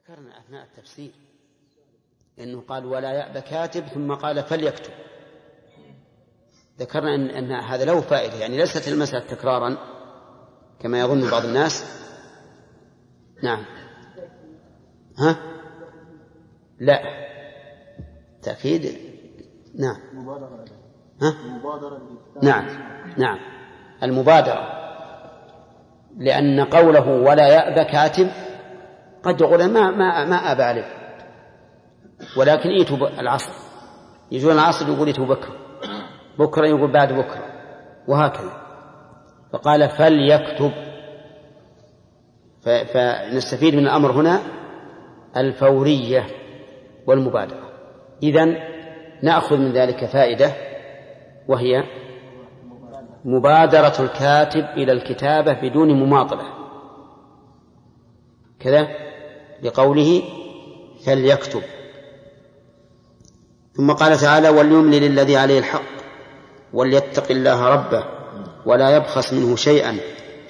ذكرنا أثناء التفسير أنه قال ولا يأبى كاتب ثم قال فليكتب. ذكرنا أن, أن هذا له فائدة يعني ليست المسألة تكرارا كما يظن بعض الناس. نعم. ها؟ لا. تأكيد؟ نعم. ها؟ نعم. نعم. المبادرة. لأن قوله ولا يأبى كاتب قد يقول ما ما ما عليه ولكن إيتوا العصر. يجون العصر يقول إيتوا بكرة. بكرة يقول بعد بكرة. وهكذا. فقال فليكتب. فنستفيد من الأمر هنا الفورية والمبادرة. إذن نأخذ من ذلك فائدة وهي مبادرة الكاتب إلى الكتابة بدون مماطلة. كذا؟ لقوله فليكتب. ثم قال تعالى وليملل الذي عليه الحق وليتق الله ربه ولا يبخس منه شيئا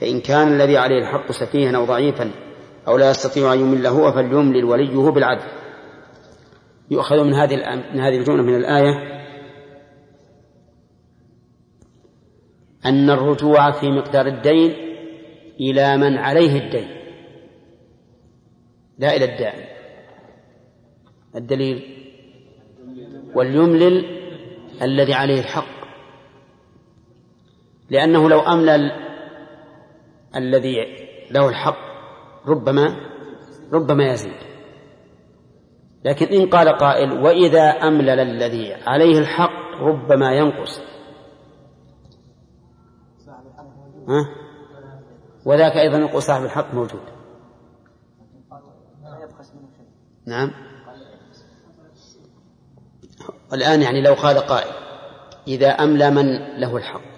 فإن كان الذي عليه الحق سفيها أو ضعيفا أو لا يستطيع أن يمل هو فليملل وليه بالعدل. يؤخذ من هذه من هذه الجملة من الآية أن الرجوع في مقدار الدين إلى من عليه الدين. لا إلى الدائن الدليل وليملل الذي عليه الحق. لأنه لو أملل الذي له الحق ربما ربما يزيد. لكن إن قال قائل وإذا أملل الذي عليه الحق ربما ينقص. ها؟ وذاك أيضا يقول صاحب الحق موجود. نعم. الآن يعني لو قال قائل إذا أملى من له الحق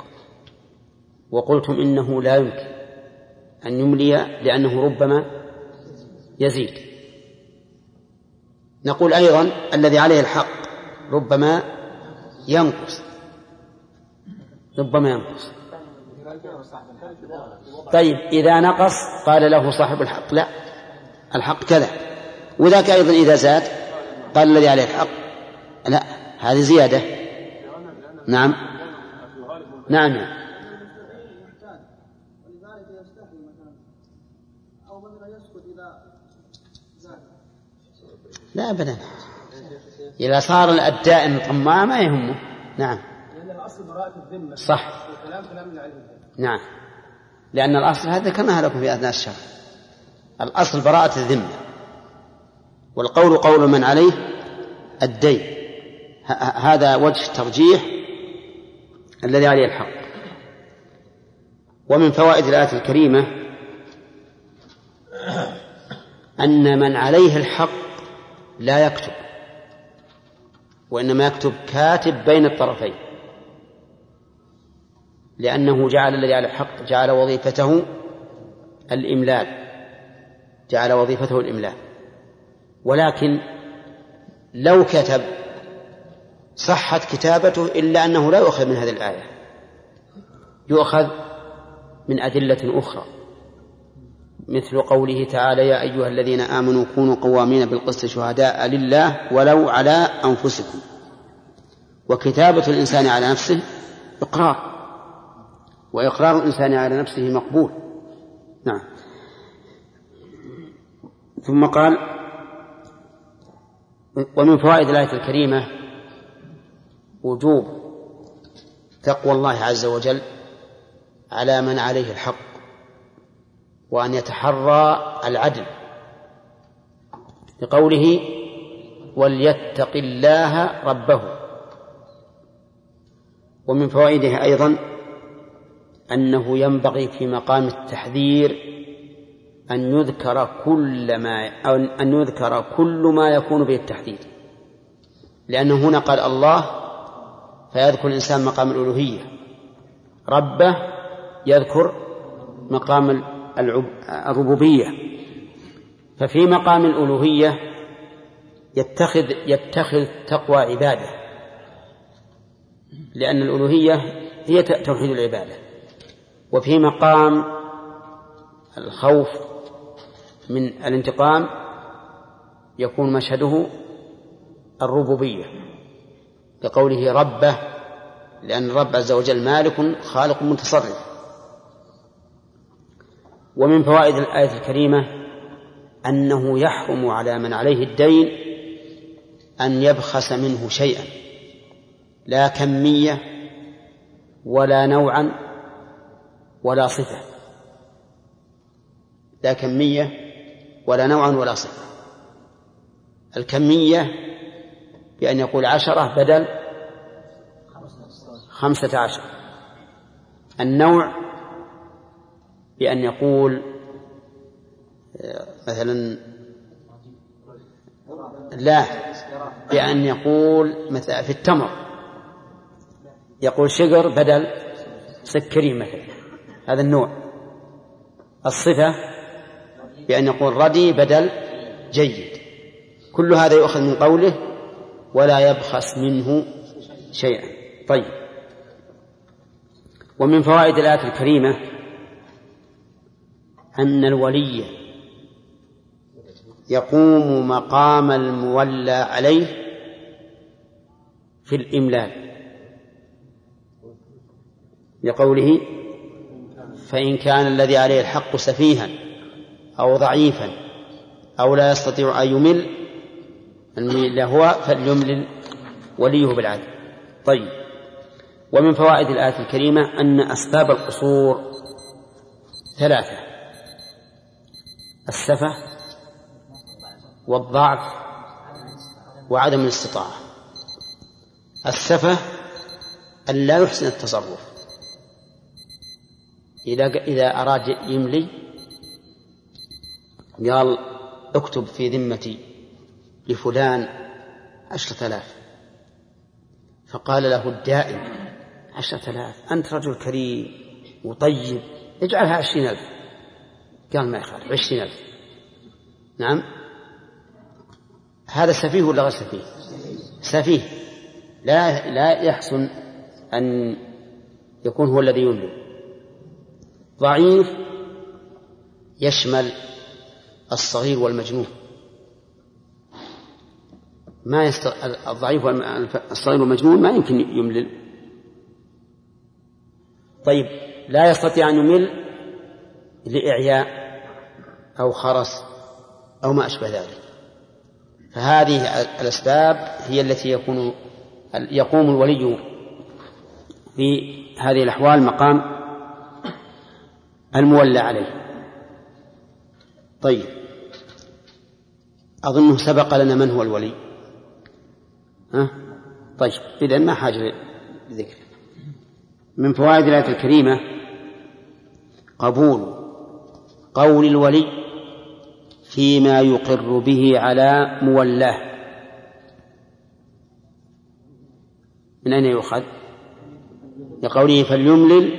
وقلتم إنه لا يمكن أن يملي لأنه ربما يزيد. نقول أيضا الذي عليه الحق ربما ينقص. ربما ينقص. طيب إذا نقص قال له صاحب الحق لا الحق كذا. وذاك أيضا إذا زاد قال الذي عليه الحق لا هذه زيادة. نعم. نعم. لا أبدا. إذا صار الدائن طماع ما يهمه. نعم. صح. نعم. لأن الأصل هذا ذكرناها لكم في أثناء الشرح الأصل براءة الذمة. والقول قول من عليه الدين. هذا وجه الترجيح الذي عليه الحق. ومن فوائد الآية الكريمة أن من عليه الحق لا يكتب وإنما يكتب كاتب بين الطرفين لأنه جعل الذي على الحق جعل وظيفته الإملال جعل وظيفته الإملال. ولكن لو كتب صحت كتابته إلا أنه لا يؤخذ من هذه الآية. يؤخذ من أدلة أخرى. مثل قوله تعالى يا أيها الذين آمنوا كونوا قوامين بالقسط شهداء لله ولو على أنفسكم. وكتابة الإنسان على نفسه إقرار. وإقرار الإنسان على نفسه مقبول. نعم. ثم قال ومن فوائد الآية الكريمة وجوب تقوى الله عز وجل على من عليه الحق وأن يتحرى العدل لقوله وليتق الله ربه. ومن فوائده أيضا أنه ينبغي في مقام التحذير أن يذكر كل ما أو أن يذكر كل ما يكون به التحذير لأنه هنا قال الله فيذكر الإنسان مقام الألوهية. ربه يذكر مقام الربوبية. ففي مقام الألوهية يتخذ يتخذ تقوى عباده. لأن الألوهية هي توحيد العبادة. وفي مقام الخوف من الانتقام يكون مشهده الربوبية لقوله ربه لأن الرب عز وجل مالك خالق متصرف. ومن فوائد الآية الكريمة أنه يحرم على من عليه الدين أن يبخس منه شيئا لا كمية ولا نوعا ولا صفة. لا كمية ولا نوعا ولا صفة. الكمية بأن يقول عشرة بدل خمسة عشر. النوع بأن يقول مثلا لا بأن يقول مثلا في التمر. يقول شجر بدل سكري مثلا. هذا النوع. الصفة بأن يقول ردي بدل جيد. كل هذا يؤخذ من قوله ولا يبخس منه شيئا. طيب. ومن فوائد الآية الكريمة أن الولي يقوم مقام المولى عليه في الإملال. لقوله فإن كان الذي عليه الحق سفيها أو ضعيفا أو لا يستطيع أن يمل المميل هو فليملل وليه بالعدل. طيب. ومن فوائد الآية الكريمة أن أسباب القصور ثلاثة. السفة والضعف وعدم الاستطاعة. السفة أن لا يحسن التصرف. إذا إذا أراد يملي قال اكتب في ذمتي لفلان عشرة آلاف. فقال له الدائم عشرة آلاف أنت رجل كريم وطيب اجعلها عشرين ألف. قال ما يخالف عشرين ألف. نعم. هذا سفيه ولا غير سفيه؟ سفيه. لا لا يحسن أن يكون هو الذي يملك. ضعيف يشمل الصغير والمجنون. ما يست... الضعيف والصغير والمجنون ما يمكن يملل. طيب لا يستطيع أن يمل لإعياء أو خرس أو ما أشبه ذلك. فهذه الأسباب هي التي يكون يقوم الولي في هذه الأحوال مقام المولى عليه. طيب. أظنه سبق لنا من هو الولي. ها؟ طيب إذا ما حاجة لذكر. من فوائد الآية الكريمة قبول قول الولي فيما يقر به على مولاه. من أين يؤخذ؟ لقوله فليملل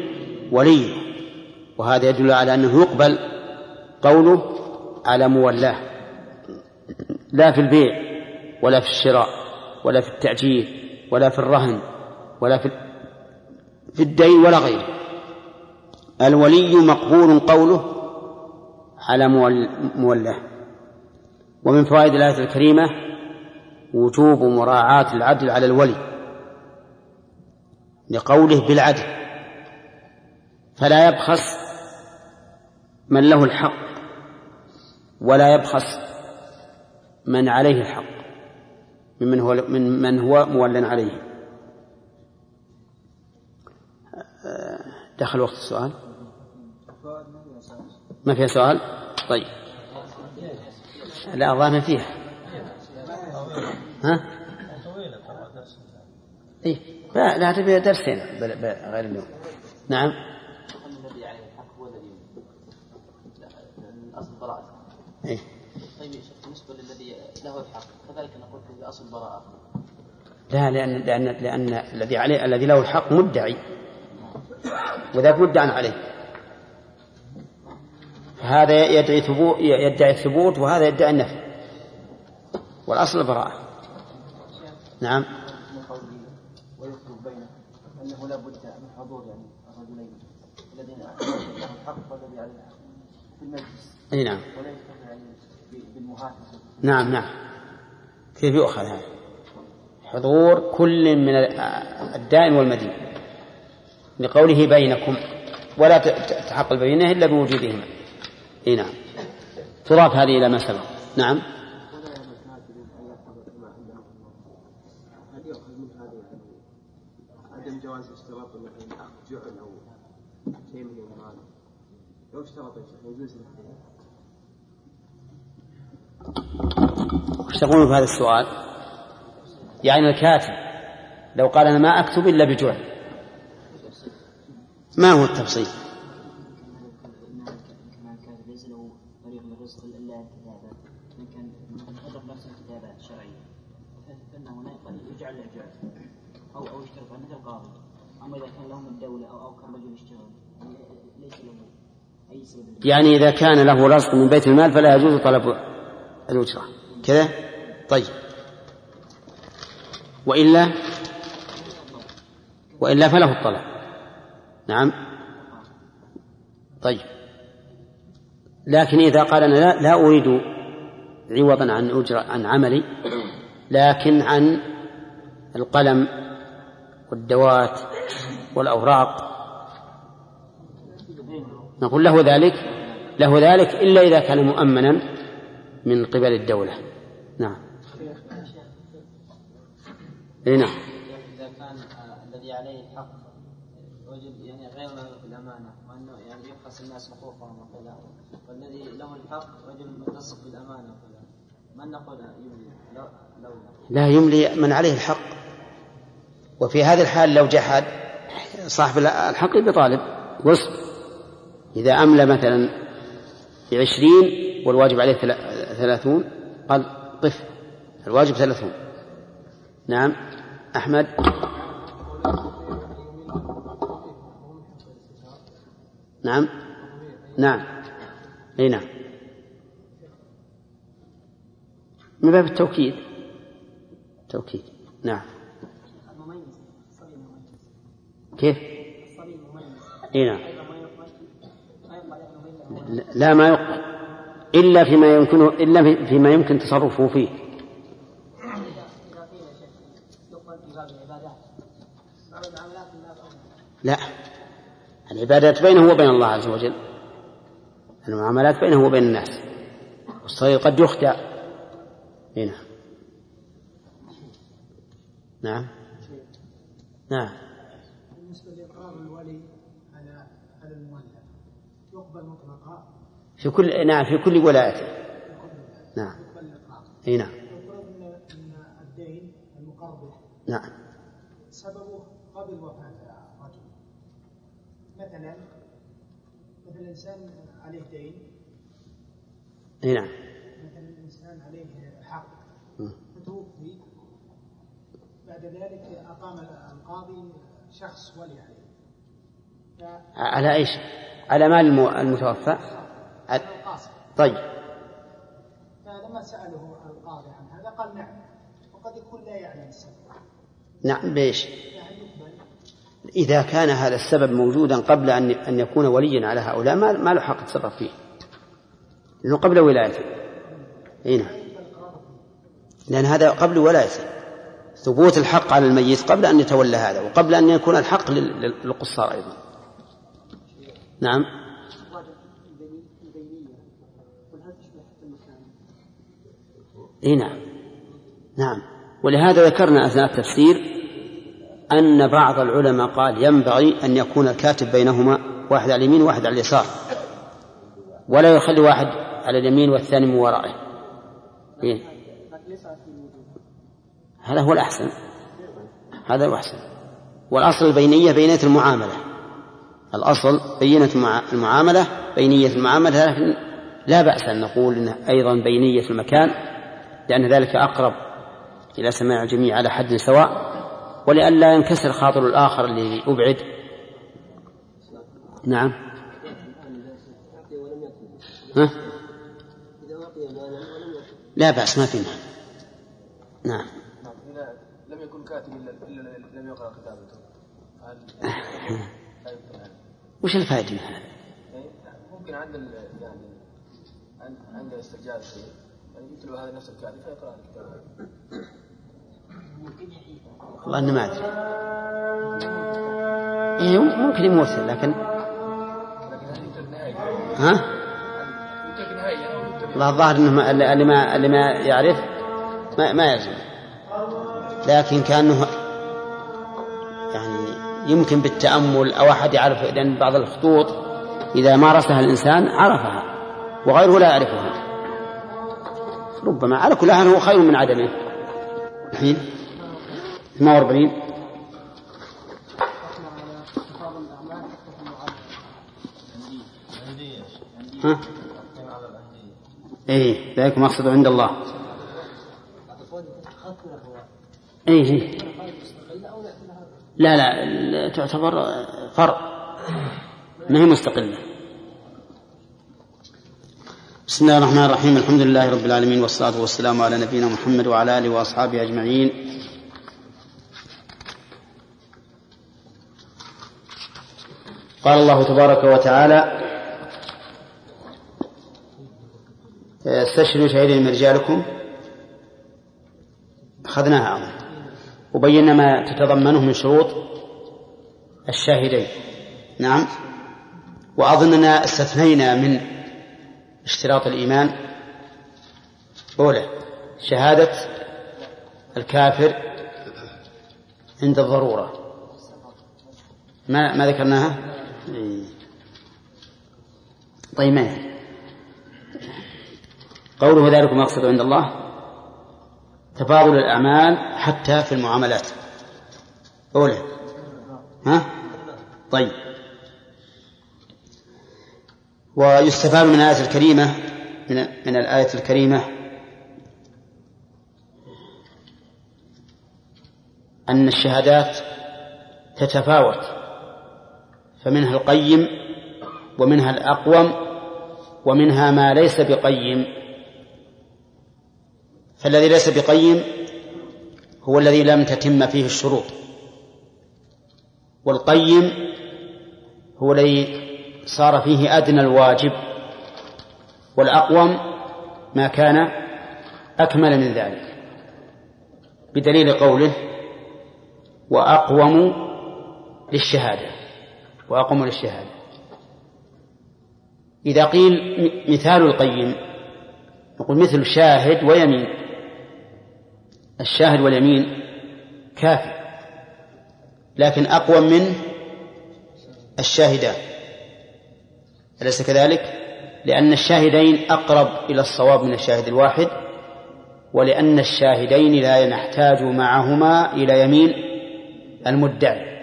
وليه وهذا يدل على أنه يقبل قوله على مولاه. لا في البيع ولا في الشراء ولا في التأجير ولا في الرهن ولا في في الدين ولا غيره. الولي مقبول قوله على مولاه. ومن فوائد الآية الكريمة وجوب مراعاة العدل على الولي لقوله بالعدل. فلا يبخس من له الحق ولا يبخس من عليه الحق ممن هو من من هو مول عليه. دخل وقت السؤال؟ ما فيها سؤال؟ طيب. لا الظاهر فيها. ها؟ إيه. لا لا تبي درسين غير اليوم. نعم. إيه؟ له الحق. كذلك نقول في أصل براءة. لا لأن لأن لأن الذي عليه الذي له الحق مدعي. وذاك مدعى عليه. هذا يدعي ثبوت يدعي الثبوت وهذا يدعي النفي. والأصل البراءة نعم. ويكتب بينه أنه لا بد من حضور يعني الرجلين الذين الحق والذي عليه الحق في المجلس. أي نعم. نعم نعم. كيف يؤخذ هذا؟ حضور كل من الدائم والمدين. لقوله بينكم. ولا تحق البينة إلا بوجودهما إي نعم. تضاف هذه إلى ما سبق. نعم. لو اشترط يجوز وش تقولون في هذا السؤال؟ يعني الكاتب لو قال أنا ما أكتب إلا بجعل ما هو التفصيل؟ يعني إذا كان له رزق من بيت المال فلا يجوز طلب الأجرة كذا؟ طيب. وإلا وإلا فله الطلب نعم. طيب. لكن إذا قال أنا لا, لا أريد عوضا عن أجرة عن عملي لكن عن القلم والدوات والأوراق. نقول له ذلك له ذلك إلا إذا كان مؤمنا من قبل الدولة. نعم. اي نعم. إذا كان الذي عليه الحق رجل يعني غير في الأمانة وأنه يعني يبخس الناس حقوقهم وكذا والذي له الحق رجل متصف بالأمانة وكذا من نقول يملي؟ لو لا يملي من عليه الحق. وفي هذه الحال لو جحد صاحب الحق بطالب وصف. إذا أملى مثلا بعشرين والواجب عليه ثلاثون؟ قال طف. الواجب ثلاثون. نعم. أحمد؟ نعم. نعم. أي نعم. من باب التوكيد. توكيد. نعم. كيف؟ أي نعم. لا ما يقبل. إلا فيما يمكن إلا فيما يمكن تصرفه فيه. لا. العبادات بينه وبين الله عز وجل. المعاملات بينه وبين الناس. والصغير قد يخدع. هنا نعم. نعم بالنسبة لإقرار الولي على على المولى يقبل مطلقا في كل نعم في كل ولايته نعم. إي نعم. ان الدين المقرض نعم. سببه قبل وفاة الرجل مثلا مثلا انسان عليه دين إي نعم. مثلا الإنسان عليه حق فتوفي بعد ذلك أقام القاضي شخص ولي عليه على إيش؟ على مال المتوفى؟ طيب. فلما سأله القاضي عن هذا قال نعم وقد يكون لا يعلم السبب. نعم بإيش؟ إذا كان هذا السبب موجودا قبل أن أن يكون وليا على هؤلاء ما ما له حق يتصرف فيه. لأنه قبل ولايته. أي نعم. لأن هذا قبل ولايته. ثبوت الحق على الميت قبل أن يتولى هذا وقبل أن يكون الحق للقصار أيضا. نعم. إي نعم. نعم. ولهذا ذكرنا أثناء التفسير أن بعض العلماء قال ينبغي أن يكون الكاتب بينهما واحد على اليمين وواحد على اليسار. ولا يخلي واحد على اليمين والثاني من ورائه. إيه؟ هذا هو الأحسن. هذا هو الأحسن. والأصل البينية بينية المعاملة. الأصل بينة المعاملة بينية المعاملة لكن لا بأس أن نقول إنه أيضا بينية المكان. لأن ذلك أقرب إلى سماع الجميع على حد سواء ولئلا ينكسر خاطر الآخر اللي أبعد. نعم. ها؟ لا بأس ما في مانع. نعم. لم يكن كاتب إلا لم يقرأ كتابته وش الفائدة من هذا؟ ممكن عند يعني عند الاسترجاع يتلو هذا نفس الكاتب فيقرأ والله إني ما أدري. إيه ممكن يموت لكن ها؟ الله الظاهر إنه اللي ما اللي ما يعرف ما, ما يلزم لكن كأنه يعني يمكن بالتأمل أو أحد يعرف لأن بعض الخطوط إذا مارسها الإنسان عرفها وغيره لا يعرفها. ربما على كل حال هو خير من عدمه. الحين؟ 48 ها؟ إيه ذلك مقصد عند الله. إيه إيه. لا لا تعتبر فرع ما هي مستقلة؟ بسم الله الرحمن الرحيم الحمد لله رب العالمين والصلاة والسلام على نبينا محمد وعلى آله وأصحابه أجمعين قال الله تبارك وتعالى استشهدوا شهيدين من رجالكم أخذناها أظن وبينا ما تتضمنه من شروط الشاهدين نعم وأظننا استثنينا من اشتراط الإيمان. أولى شهادة الكافر عند الضرورة. ما ما ذكرناها؟ طيب ما قوله ذلك مقصد عند الله؟ تفاضل الأعمال حتى في المعاملات. أولى ها؟ طيب. ويستفاد من الآية الكريمة من من الآية الكريمة. أن الشهادات تتفاوت فمنها القيم ومنها الأقوم ومنها ما ليس بقيم. فالذي ليس بقيم هو الذي لم تتم فيه الشروط والقيم هو الذي صار فيه أدنى الواجب والأقوم ما كان أكمل من ذلك بدليل قوله وأقوم للشهادة وأقوم للشهادة. إذا قيل مثال القيم نقول مثل شاهد ويمين الشاهد واليمين كافي لكن أقوى من الشاهدان. أليس كذلك؟ لأن الشاهدين أقرب إلى الصواب من الشاهد الواحد ولأن الشاهدين لا نحتاج معهما إلى يمين المدعي.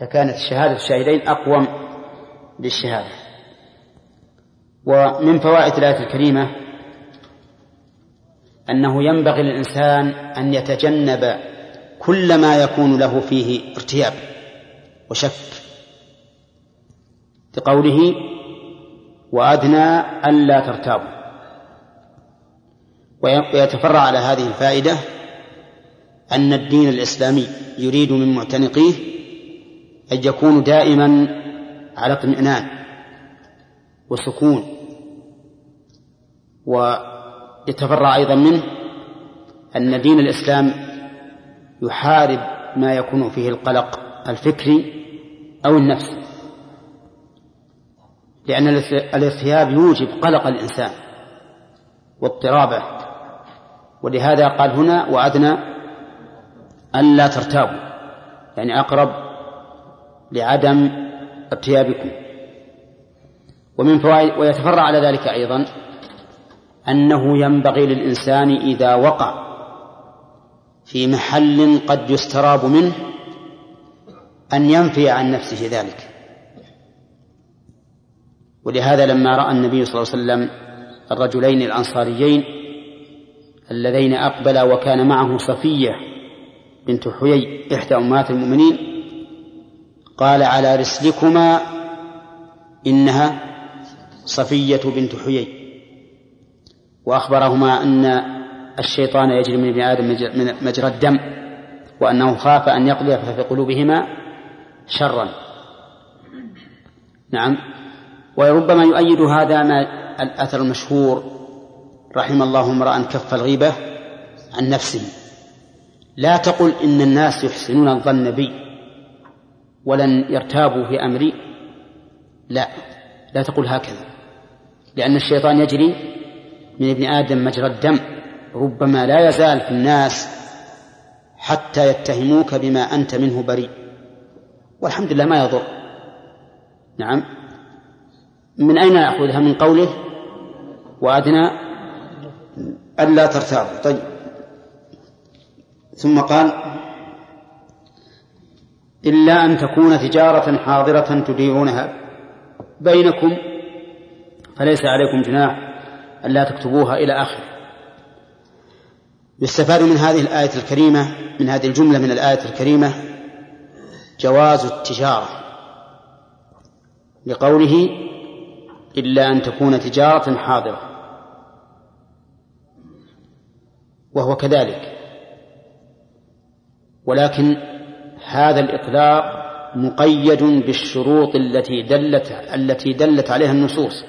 فكانت شهادة الشاهدين أقوم للشهادة. ومن فوائد الآية الكريمة أنه ينبغي للإنسان أن يتجنب كل ما يكون له فيه ارتياب وشك. بقوله وأدنى ألا ترتابوا. ويتفرع على هذه الفائدة أن الدين الإسلامي يريد من معتنقيه أن يكونوا دائما على اطمئنان وسكون و يتفرع أيضا منه أن دين الإسلام يحارب ما يكون فيه القلق الفكري أو النفسي. لأن الارتياب يوجب قلق الإنسان واضطرابه. ولهذا قال هنا وأدنى ألا ترتابوا يعني أقرب لعدم ارتيابكم ومن فوائد ويتفرع على ذلك أيضا أنه ينبغي للإنسان إذا وقع في محل قد يستراب منه أن ينفي عن نفسه ذلك. ولهذا لما رأى النبي صلى الله عليه وسلم الرجلين الأنصاريين اللذين أقبلا وكان معه صفية بنت حيي إحدى أمهات المؤمنين قال على رسلكما إنها صفية بنت حيي وأخبرهما أن الشيطان يجري من ابن آدم مجرى الدم وأنه خاف أن يقضي في قلوبهما شرا. نعم. وربما يؤيد هذا ما الأثر المشهور رحم الله امرأ كف الغيبة عن نفسه. لا تقل إن الناس يحسنون الظن بي ولن يرتابوا في أمري. لا لا تقول هكذا. لأن الشيطان يجري من ابن آدم مجرى الدم. ربما لا يزال في الناس حتى يتهموك بما أنت منه بريء. والحمد لله ما يضر. نعم. من أين نأخذها من قوله وأدنى؟ ألا ترتابوا طيب. ثم قال إلا أن تكون تجارة حاضرة تديرونها بينكم فليس عليكم جناح ألا تكتبوها إلى آخره. يستفاد من هذه الآية الكريمة من هذه الجملة من الآية الكريمة جواز التجارة. لقوله إلا أن تكون تجارة حاضرة. وهو كذلك. ولكن هذا الإطلاق مقيد بالشروط التي دلت التي دلت عليها النصوص.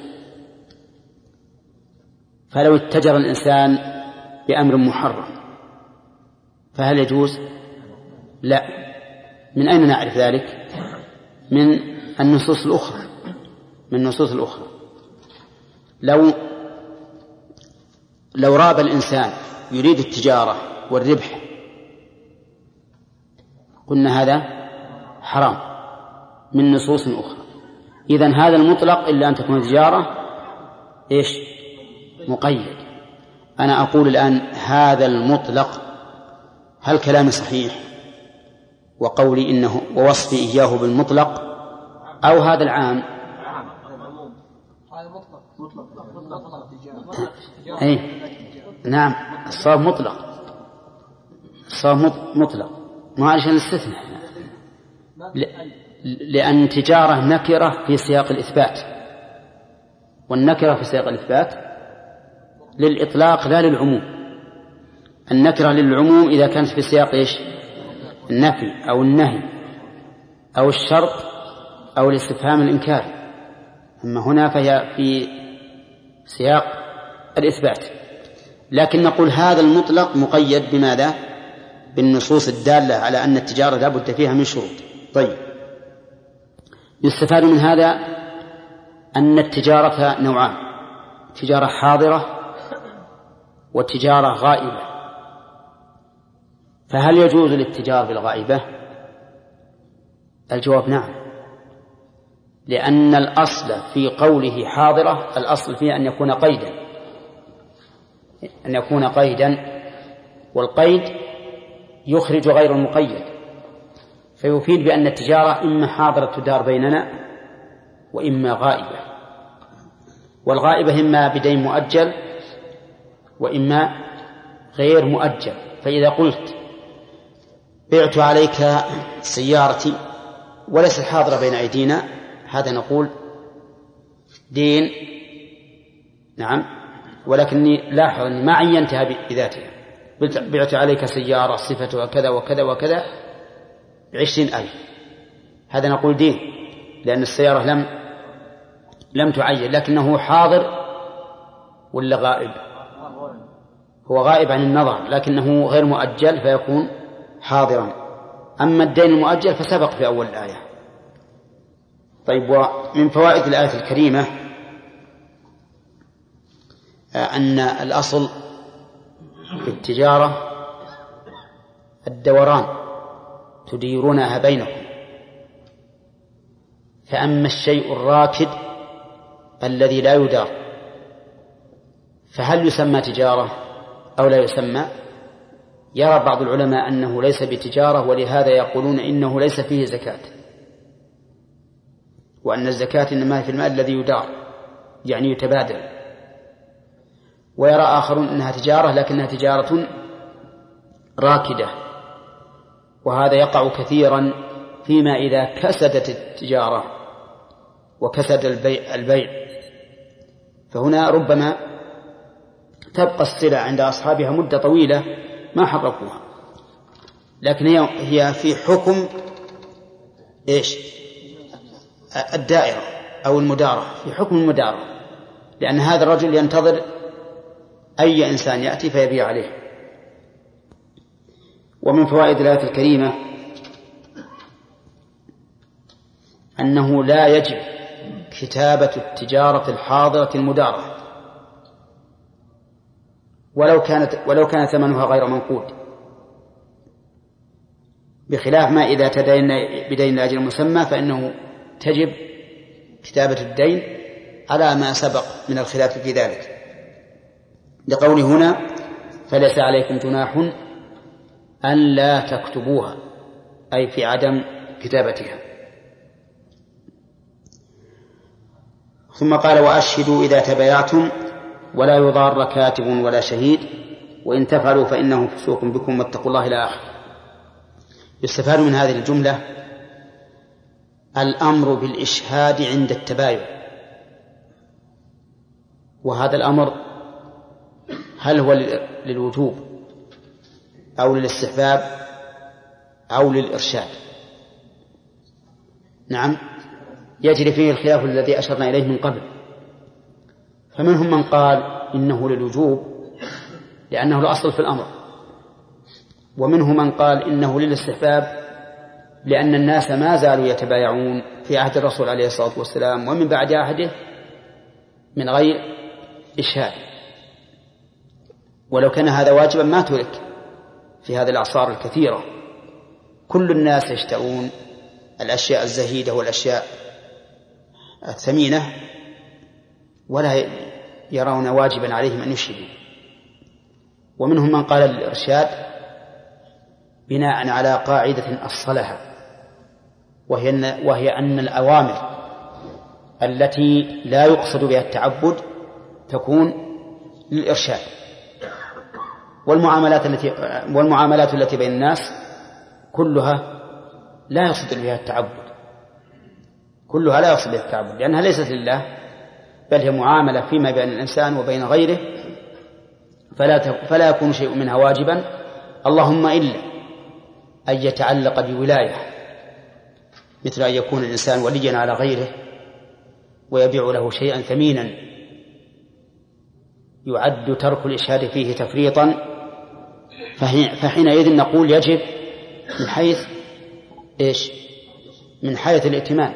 فلو اتجر الإنسان بأمر محرم فهل يجوز؟ لا. من أين نعرف ذلك؟ من النصوص الأخرى. من النصوص الأخرى. لو لو راب الإنسان يريد التجارة والربح قلنا هذا حرام من نصوص أخرى. إذا هذا المطلق إلا أن تكون تجارة إيش؟ مقيد. أنا أقول الآن هذا المطلق هل كلامي صحيح؟ وقولي إنه ووصفي إياه بالمطلق أو هذا العام؟ أي نعم. الصواب مطلق. الصواب مطلق. ما عشان الاستثناء. لأن تجارة نكرة في سياق الإثبات. والنكرة في سياق الإثبات للإطلاق لا للعموم. النكرة للعموم إذا كانت في سياق إيش؟ النفي أو النهي أو الشرط أو الاستفهام الإنكاري. أما هنا فهي في سياق الإثبات. لكن نقول هذا المطلق مقيد بماذا؟ بالنصوص الدالة على أن التجارة لا بد فيها من شروط. طيب. يستفاد من هذا أن التجارة نوعان. تجارة حاضرة وتجارة غائبة. فهل يجوز الاتجار بالغائبة الجواب نعم. لأن الأصل في قوله حاضرة الأصل فيه أن يكون قيدا. أن يكون قيدا والقيد يخرج غير المقيد فيفيد بأن التجارة إما حاضرة تدار بيننا وإما غائبة والغائبة إما بدين مؤجل وإما غير مؤجل. فإذا قلت بعت عليك سيارتي وليست حاضرة بين أيدينا هذا نقول دين. نعم. ولكني لاحظ أني ما عينتها بذاتها. بعت عليك سيارة صفتها كذا وكذا وكذا بعشرين ألف. هذا نقول دين لأن السيارة لم لم تعين لكنه حاضر ولا غائب؟ هو غائب عن النظر لكنه غير مؤجل فيكون حاضرا. أما الدين المؤجل فسبق في أول الآية. طيب ومن فوائد الآية الكريمة أن الأصل في التجارة الدوران تديرونها بينكم. فأما الشيء الراكد الذي لا يدار فهل يسمى تجارة أو لا يسمى؟ يرى بعض العلماء أنه ليس بتجارة ولهذا يقولون إنه ليس فيه زكاة. وأن الزكاة إنما في المال الذي يدار يعني يتبادل ويرى آخرون أنها تجارة لكنها تجارة راكدة. وهذا يقع كثيرا فيما إذا كسدت التجارة وكسد البيع, البيع. فهنا ربما تبقى السلع عند أصحابها مدة طويلة ما حركوها. لكن هي هي في حكم إيش؟ الدائرة أو المدارة في حكم المدارة. لأن هذا الرجل ينتظر أي إنسان يأتي فيبيع عليه. ومن فوائد الآية الكريمة أنه لا يجب كتابة التجارة الحاضرة المدارة. ولو كانت ولو كان ثمنها غير منقود. بخلاف ما إذا تدين بدين لأجل مسمى فإنه تجب كتابة الدين على ما سبق من الخلاف في ذلك. لقوله هنا فليس عليكم جناح أن لا تكتبوها أي في عدم كتابتها. ثم قال وأشهدوا إذا تبايعتم ولا يضار كاتب ولا شهيد وإن تفعلوا فإنه فسوق بكم واتقوا الله إلى آخره. يستفاد من هذه الجملة الأمر بالإشهاد عند التباين وهذا الأمر هل هو للوجوب أو للاستحباب أو للإرشاد؟ نعم. يجري فيه الخلاف الذي أشرنا إليه من قبل. فمنهم من قال إنه للوجوب لأنه الأصل في الأمر. ومنهم من قال إنه للاستحباب لأن الناس ما زالوا يتبايعون في عهد الرسول عليه الصلاة والسلام ومن بعد عهده من غير إشهاد. ولو كان هذا واجبا ما ترك في هذه الأعصار الكثيرة. كل الناس يشترون الأشياء الزهيدة والأشياء الثمينة ولا يرون واجبا عليهم أن يشهدوا. ومنهم من قال للإرشاد بناء على قاعدة أصلها وهي أن, وهي أن الأوامر التي لا يقصد بها التعبد تكون للإرشاد. والمعاملات التي والمعاملات التي بين الناس كلها لا يقصد بها التعبد. كلها لا يقصد بها التعبد لأنها ليست لله بل هي معاملة فيما بين الإنسان وبين غيره فلا فلا يكون شيء منها واجبا. اللهم إلا أن يتعلق بولاية مثل أن يكون الإنسان وليا على غيره ويبيع له شيئا ثمينا يعد ترك الإشهاد فيه تفريطا. فحينئذ نقول يجب من حيث إيش؟ من حيث الائتمان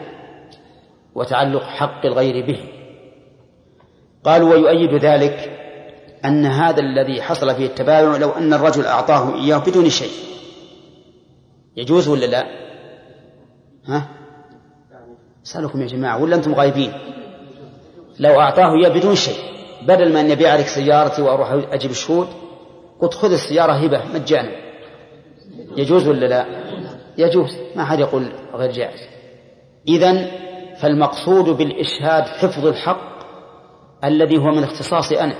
وتعلق حق الغير به قالوا ويؤيد ذلك أن هذا الذي حصل فيه التبايع لو أن الرجل أعطاه إياه بدون شيء يجوز ولا لا؟ ها؟ أسألكم يا جماعة ولا أنتم غايبين؟ لو أعطاه إياه بدون شيء بدل ما أن يبيع لك سيارتي وأروح أجيب الشهود قلت خذ السيارة هبة مجانا. يجوز ولا لا؟ يجوز. ما حد يقول غير جائز. إذا فالمقصود بالإشهاد حفظ الحق الذي هو من اختصاصي أنا.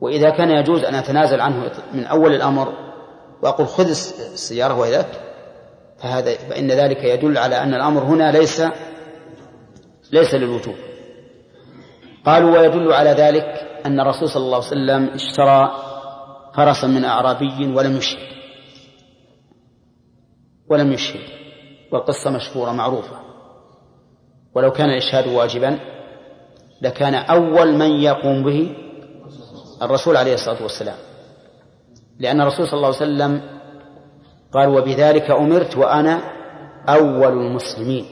وإذا كان يجوز أن أتنازل عنه من أول الأمر وأقول خذ السيارة وذاك فهذا فإن ذلك يدل على أن الأمر هنا ليس ليس للوجوب. قالوا ويدل على ذلك أن الرسول صلى الله عليه وسلم اشترى فرسا من أعرابي ولم يشهد. ولم يشهد. والقصة مشهورة معروفة. ولو كان الإشهاد واجبا لكان أول من يقوم به الرسول عليه الصلاة والسلام. لأن الرسول صلى الله عليه وسلم قال وبذلك أمرت وأنا أول المسلمين.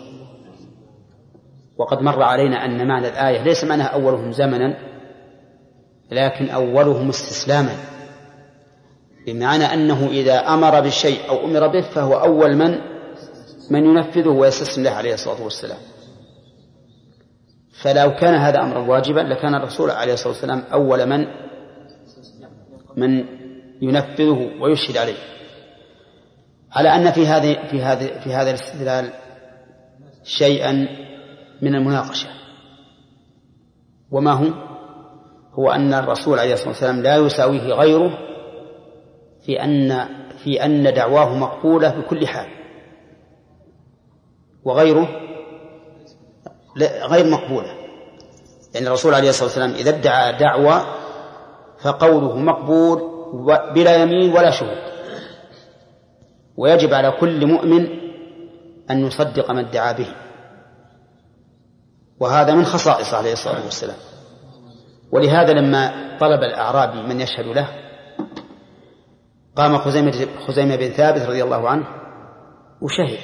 وقد مر علينا أن معنى الآية ليس معناها أولهم زمنا لكن أولهم استسلاما. بمعنى أنه إذا أمر بالشيء أو أمر به فهو أول من من ينفذه ويستسلم له عليه الصلاة والسلام. فلو كان هذا أمرا واجبا لكان الرسول عليه الصلاة والسلام أول من من ينفذه ويشهد عليه. على أن في هذه في هذه في هذا الاستدلال شيئا من المناقشة. وما هو؟ هو أن الرسول عليه الصلاة والسلام لا يساويه غيره في أن في أن دعواه مقبولة بكل حال. وغيره غير مقبولة. يعني الرسول عليه الصلاة والسلام إذا ادعى دعوة فقوله مقبول بلا يمين ولا شهود. ويجب على كل مؤمن أن يصدق ما ادعى به. وهذا من خصائصه عليه الصلاة والسلام. ولهذا لما طلب الأعرابي من يشهد له قام خزيمة, خزيمة بن ثابت رضي الله عنه وشهد.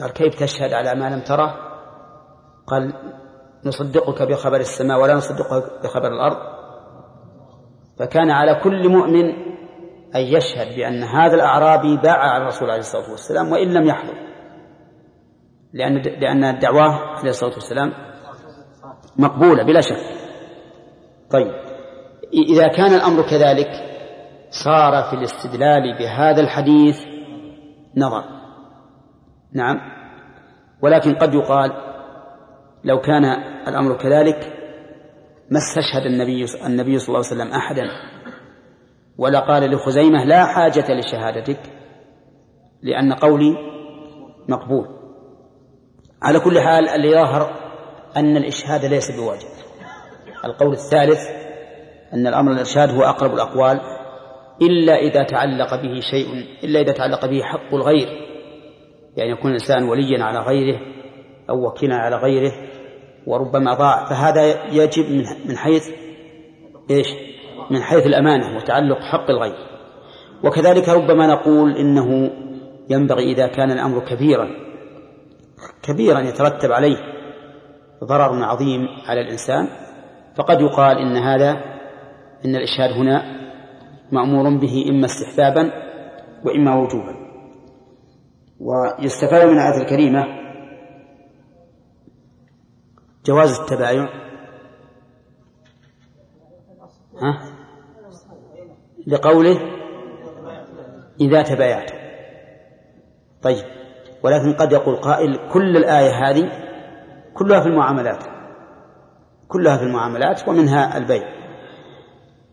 قال كيف تشهد على ما لم تره؟ قال نصدقك بخبر السماء ولا نصدقك بخبر الأرض. فكان على كل مؤمن أن يشهد بأن هذا الأعرابي باع على الرسول عليه الصلاة والسلام وإن لم يحضر. لأن لأن الدعوة عليه الصلاة والسلام مقبولة بلا شك. طيب. إذا كان الأمر كذلك صار في الاستدلال بهذا الحديث نظر. نعم. ولكن قد يقال لو كان الأمر كذلك ما استشهد النبي النبي صلى الله عليه وسلم أحدا. ولا قال لخزيمة لا حاجة لشهادتك لأن قولي مقبول. على كل حال اللي يظهر أن الإشهاد ليس بواجب. القول الثالث أن الأمر الإرشاد هو أقرب الأقوال إلا إذا تعلق به شيء إلا إذا تعلق به حق الغير. يعني يكون الإنسان وليا على غيره أو وكيلا على غيره وربما ضاع فهذا يجب من حيث إيش؟ من حيث الأمانة وتعلق حق الغير. وكذلك ربما نقول إنه ينبغي إذا كان الأمر كبيرا كبيرا يترتب عليه. ضرر عظيم على الإنسان فقد يقال إن هذا إن الإشهاد هنا مأمور به إما استحبابا وإما وجوبا. ويستفاد من الآية الكريمة جواز التبايع ها؟ لقوله إذا تبايعتم. طيب. ولكن قد يقول قائل كل الآية هذه كلها في المعاملات. كلها في المعاملات ومنها البيع.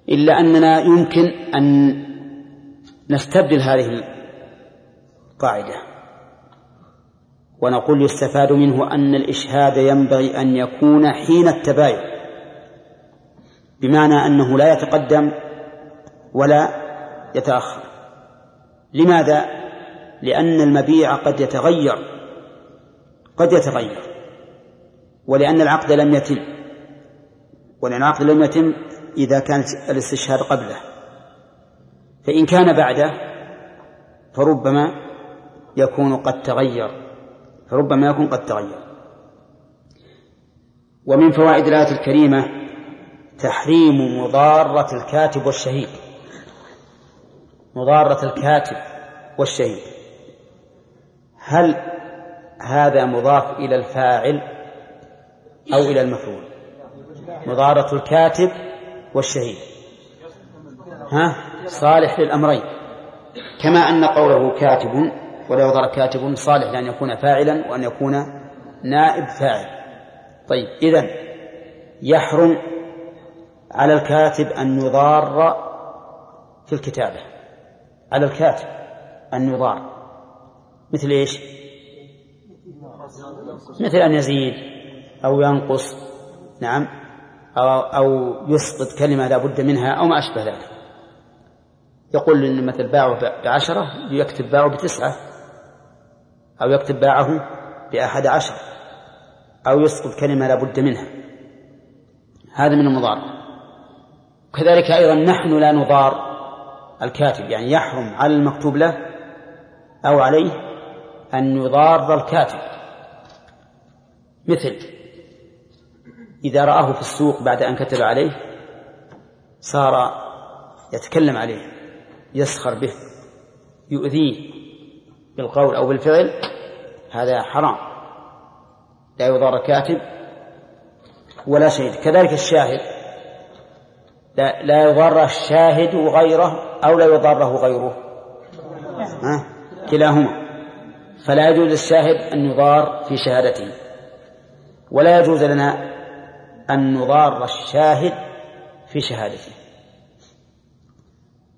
إلا أننا يمكن أن نستبدل هذه القاعدة. ونقول يستفاد منه أن الإشهاد ينبغي أن يكون حين التباين. بمعنى أنه لا يتقدم ولا يتأخر. لماذا؟ لأن المبيع قد يتغير. قد يتغير. ولأن العقد لم يتم ولأن العقد لم يتم إذا كان الاستشهاد قبله. فإن كان بعده فربما يكون قد تغير فربما يكون قد تغير. ومن فوائد الآية الكريمة تحريم مضارة الكاتب والشهيد. مضارة الكاتب والشهيد. هل هذا مضاف إلى الفاعل؟ أو إلى المفعول. مضارة الكاتب والشهيد. ها؟ صالح للأمرين. كما أن قوله كاتب ولا يضر كاتب صالح لأن يكون فاعلا وأن يكون نائب فاعل. طيب إذن يحرم على الكاتب أن يضار في الكتابة. على الكاتب أن يضار. مثل إيش؟ مثل أن يزيد. أو ينقص نعم أو, أو يسقط كلمة لا بد منها أو ما أشبه ذلك. يقول إن مثل باعه بعشرة يكتب باعه بتسعة أو يكتب باعه بأحد عشر أو يسقط كلمة لا بد منها. هذا من المضارة كذلك أيضا نحن لا نضار الكاتب يعني يحرم على المكتوب له أو عليه أن يضار الكاتب. مثل إذا رآه في السوق بعد أن كتب عليه صار يتكلم عليه يسخر به يؤذيه بالقول أو بالفعل هذا حرام. لا يضار كاتب ولا شهيد. كذلك الشاهد لا, لا يضر الشاهد غيره أو لا يضره غيره. ها؟ كلاهما. فلا يجوز للشاهد أن يضار في شهادته ولا يجوز لنا أن نضار الشاهد في شهادته.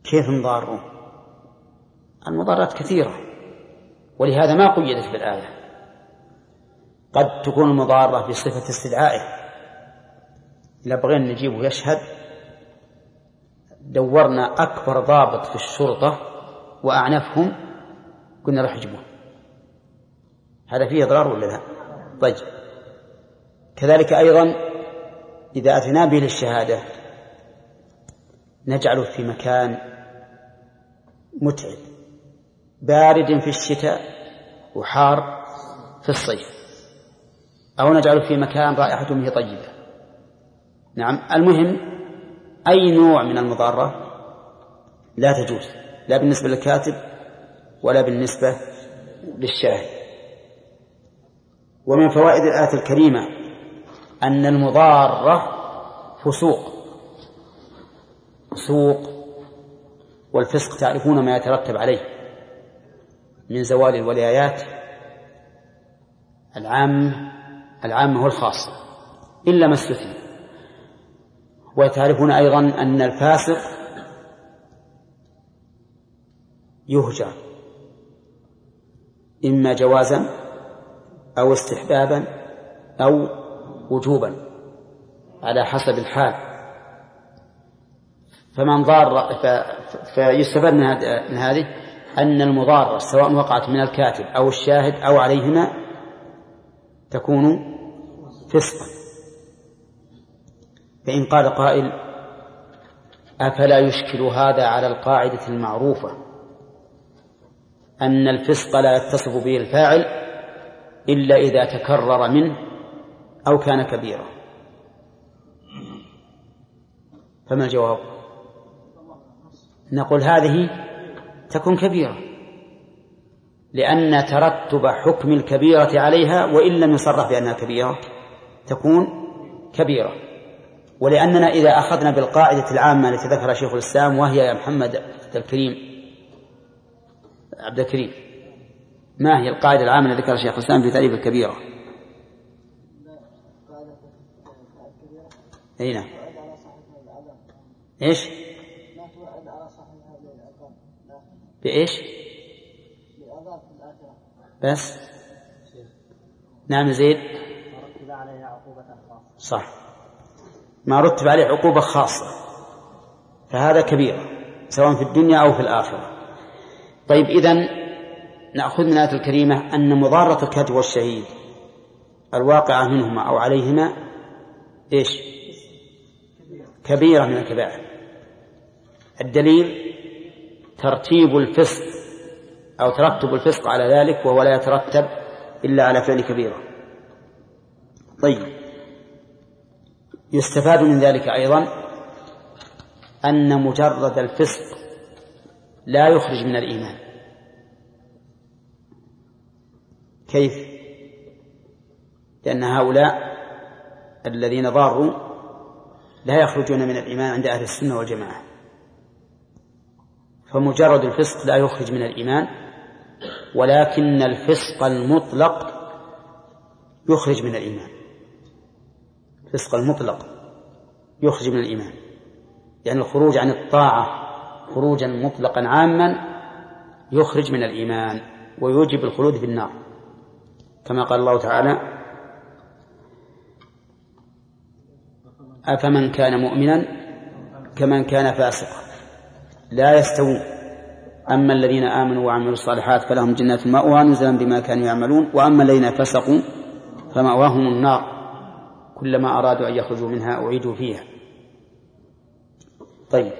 كيف نضاره؟ المضارات كثيرة ولهذا ما قيدت بالآية قد تكون المضارة بصفة استدعائه. إذا بغينا نجيبه يشهد دورنا أكبر ضابط في الشرطة وأعنفهم قلنا راح يجيبوه هذا فيه إضرار ولا لا؟ طيب. كذلك أيضا إذا أتينا به للشهادة نجعله في مكان متعب بارد في الشتاء وحار في الصيف أو نجعله في مكان رائحة به طيبة. نعم المهم أي نوع من المضارة لا تجوز لا بالنسبة للكاتب ولا بالنسبة للشاهد. ومن فوائد الآية الكريمة أن المضارة فسوق. فسوق والفسق تعرفون ما يترتب عليه من زوال الولايات. العامة العامة والخاصة إلا ما استثنى. وتعرفون أيضا أن الفاسق يهجر إما جوازا أو استحبابا أو وجوبا على حسب الحال. فمن ضار فيستفاد من هذه أن المضارة سواء وقعت من الكاتب أو الشاهد أو عليهما تكون فسقا. فإن قال قائل أفلا يشكل هذا على القاعدة المعروفة أن الفسق لا يتصف به الفاعل إلا إذا تكرر منه أو كان كبيرا. فما الجواب نقول هذه تكون كبيرة لأن ترتب حكم الكبيرة عليها وإن لم يصرح بأنها كبيرة تكون كبيرة. ولأننا إذا أخذنا بالقاعدة العامة التي ذكرها شيخ الإسلام وهي يا محمد عبد الكريم عبد الكريم ما هي القاعدة العامة التي ذكرها شيخ الإسلام في تعريف الكبيرة؟ أي نعم. إيش؟ بإيش؟ بس. نعم زيد. صح. ما رتب عليه عقوبة خاصة. فهذا كبير سواء في الدنيا أو في الآخرة. طيب إذن نأخذ من الآية الكريمة أن مضارة الكاتب والشهيد الواقعة منهما أو عليهما إيش؟ كبيرة من الكبائر. الدليل ترتيب الفسق أو ترتب الفسق على ذلك وهو لا يترتب إلا على فعل كبيرة. طيب. يستفاد من ذلك أيضا أن مجرد الفسق لا يخرج من الإيمان. كيف؟ لأن هؤلاء الذين ضاروا لا يخرجون من الإيمان عند أهل السنة والجماعة. فمجرد الفسق لا يخرج من الإيمان ولكن الفسق المطلق يخرج من الإيمان. الفسق المطلق يخرج من الإيمان. يعني الخروج عن الطاعة خروجا مطلقا عاما يخرج من الإيمان ويوجب الخلود في النار. كما قال الله تعالى أفمن كان مؤمنا كمن كان فاسقا. لا يستوون. أما الذين آمنوا وعملوا الصالحات فلهم جنات المأوى نزلا بما كانوا يعملون وأما الذين فسقوا فمأواهم النار كلما أرادوا أن يخرجوا منها أعيدوا فيها. طيب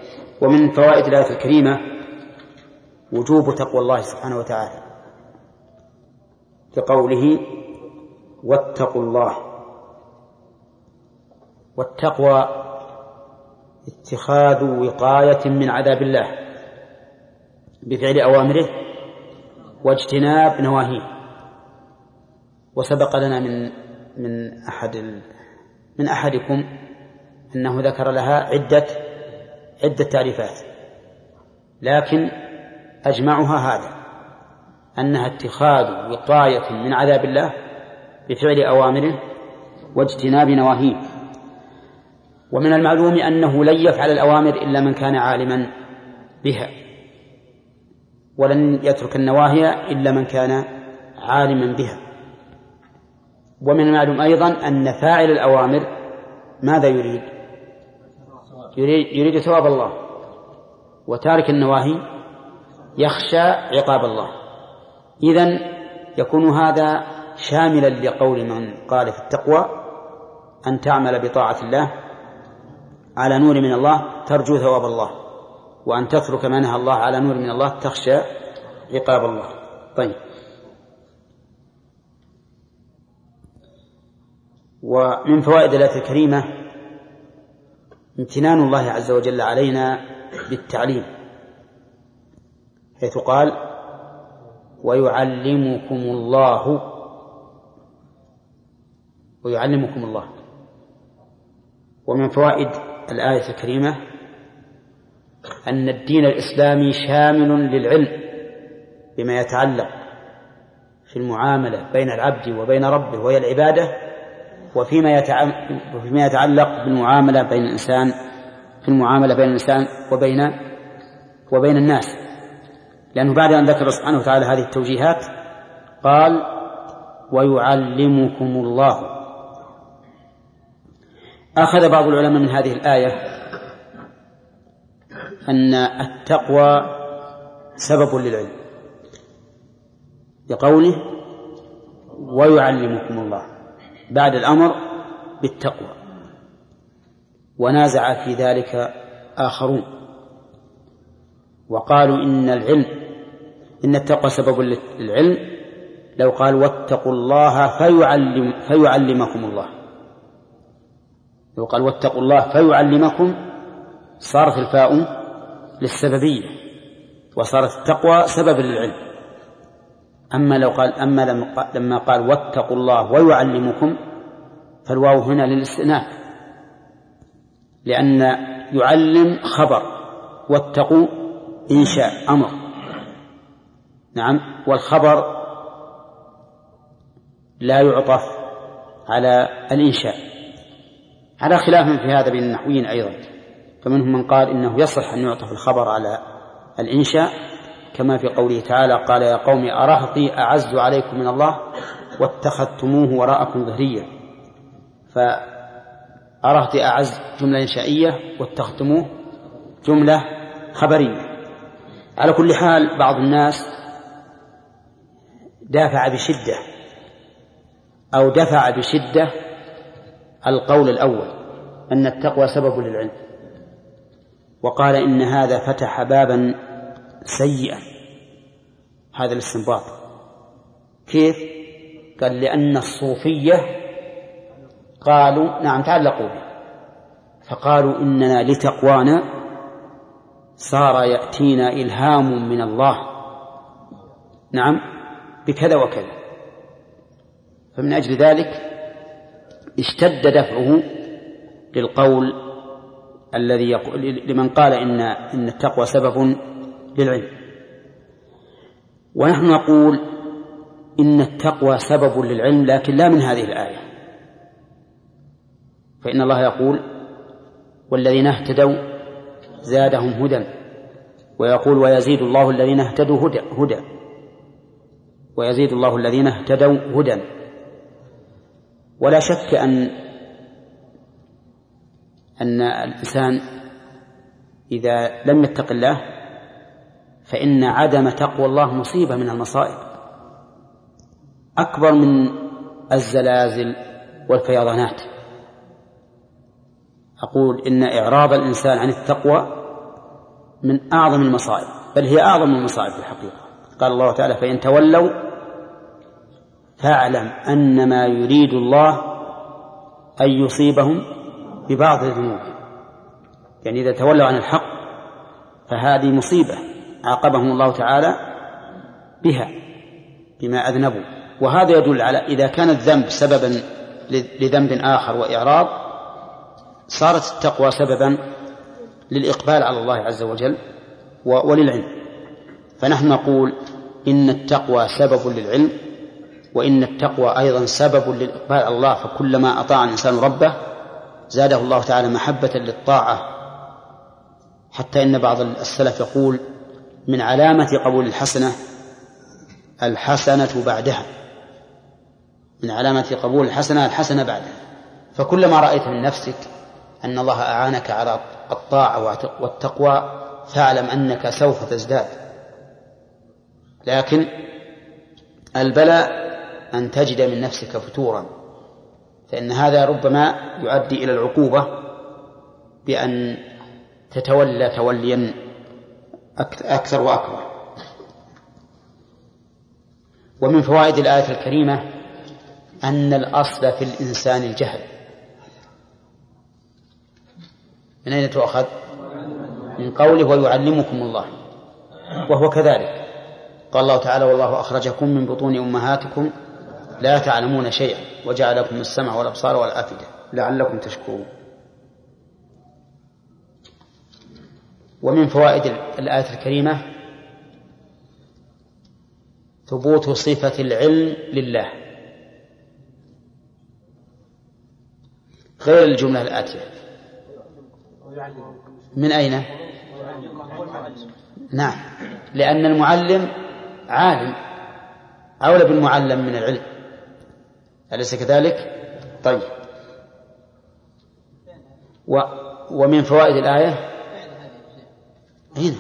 ومن فوائد الآية الكريمة وجوب تقوى الله سبحانه وتعالى كقوله واتقوا الله. والتقوى اتخاذ وقاية من عذاب الله بفعل أوامره واجتناب نواهيه. وسبق لنا من من أحد من أحدكم أنه ذكر لها عدة عدة تعريفات. لكن أجمعها هذا أنها اتخاذ وقاية من عذاب الله بفعل أوامره واجتناب نواهيه. ومن المعلوم أنه لن يفعل الأوامر إلا من كان عالما بها ولن يترك النواهي إلا من كان عالما بها. ومن المعلوم أيضا أن فاعل الأوامر ماذا يريد؟ يريد, ثواب الله وتارك النواهي يخشى عقاب الله. إذن يكون هذا شاملا لقول من قال في التقوى أن تعمل بطاعة الله على نور من الله ترجو ثواب الله وأن تترك ما نهى الله على نور من الله تخشى عقاب الله. طيب. ومن فوائد الآية الكريمة امتنان الله عز وجل علينا بالتعليم حيث قال ويعلمكم الله ويعلمكم الله. ومن فوائد الآية الكريمة أن الدين الإسلامي شامل للعلم بما يتعلق في المعاملة بين العبد وبين ربه وهي العبادة وفيما وفيما يتعلق بالمعاملة بين الإنسان في المعاملة بين الإنسان وبين وبين الناس. لأنه بعد أن ذكر سبحانه وتعالى هذه التوجيهات قال ويعلمكم الله أخذ بعض العلماء من هذه الآية أن التقوى سبب للعلم بقوله ويعلمكم الله بعد الأمر بالتقوى ونازع في ذلك آخرون وقالوا إن العلم إن التقوى سبب للعلم لو قال واتقوا الله فيعلم فيعلمكم الله لو قال واتقوا الله فيعلمكم صارت الفاء للسببية وصارت التقوى سبب للعلم. أما لو قال أما لما قال واتقوا الله ويعلمكم فالواو هنا للاستئناف. لأن يعلم خبر واتقوا إنشاء أمر. نعم والخبر لا يعطف على الإنشاء. على خلاف في هذا بين النحويين أيضا. فمنهم من قال إنه يصح أن يعطف الخبر على الإنشاء كما في قوله تعالى قال يا قوم أرهطي أعز عليكم من الله واتخذتموه وراءكم ظهريا فأرهطي أعز جملة إنشائية واتخذتموه جملة خبرية. على كل حال بعض الناس دافع بشدة أو دفع بشدة القول الأول أن التقوى سبب للعلم وقال إن هذا فتح بابا سيئا. هذا الاستنباط. كيف؟ قال لأن الصوفية قالوا نعم تعلقوا به. فقالوا إننا لتقوانا صار يأتينا إلهام من الله. نعم بكذا وكذا. فمن أجل ذلك اشتد دفعه للقول الذي يقول لمن قال إن إن التقوى سبب للعلم. ونحن نقول إن التقوى سبب للعلم لكن لا من هذه الآية. فإن الله يقول والذين اهتدوا زادهم هدى ويقول ويزيد الله الذين اهتدوا هدى هدى. ويزيد الله الذين اهتدوا هدى. ولا شك أن أن الإنسان إذا لم يتق الله فإن عدم تقوى الله مصيبة من المصائب. أكبر من الزلازل والفيضانات. أقول إن إعراض الإنسان عن التقوى من أعظم المصائب بل هي أعظم المصائب في الحقيقة. قال الله تعالى فإن تولوا فاعلم أن ما يريد الله أن يصيبهم ببعض ذنوبهم يعني إذا تولوا عن الحق فهذه مصيبة عاقبهم الله تعالى بها بما أذنبوا. وهذا يدل على إذا كان الذنب سببا لذنب آخر وإعراض صارت التقوى سببا للإقبال على الله عز وجل وللعلم. فنحن نقول إن التقوى سبب للعلم وإن التقوى أيضا سبب للإقبال على الله فكلما أطاع الإنسان ربه زاده الله تعالى محبة للطاعة. حتى إن بعض السلف يقول من علامة قبول الحسنة الحسنة بعدها. من علامة قبول الحسنة الحسنة بعدها. فكلما رأيت من نفسك أن الله أعانك على الطاعة والتقوى فاعلم أنك سوف تزداد. لكن البلاء أن تجد من نفسك فتورا فإن هذا ربما يؤدي إلى العقوبة بأن تتولى توليا أكثر وأكبر. ومن فوائد الآية الكريمة أن الأصل في الإنسان الجهل. من أين تؤخذ؟ من قوله ويعلمكم الله وهو كذلك. قال الله تعالى والله أخرجكم من بطون أمهاتكم لا تعلمون شيئا وجعل لكم السمع والأبصار والأفئدة لعلكم تشكرون. ومن فوائد الآية الكريمة ثبوت صفة العلم لله. غير الجملة الآتية. من أين؟ نعم. لأن المعلم عالم. أولى بالمعلم من العلم. أليس كذلك؟ طيب. و ومن فوائد الآية؟ هنا.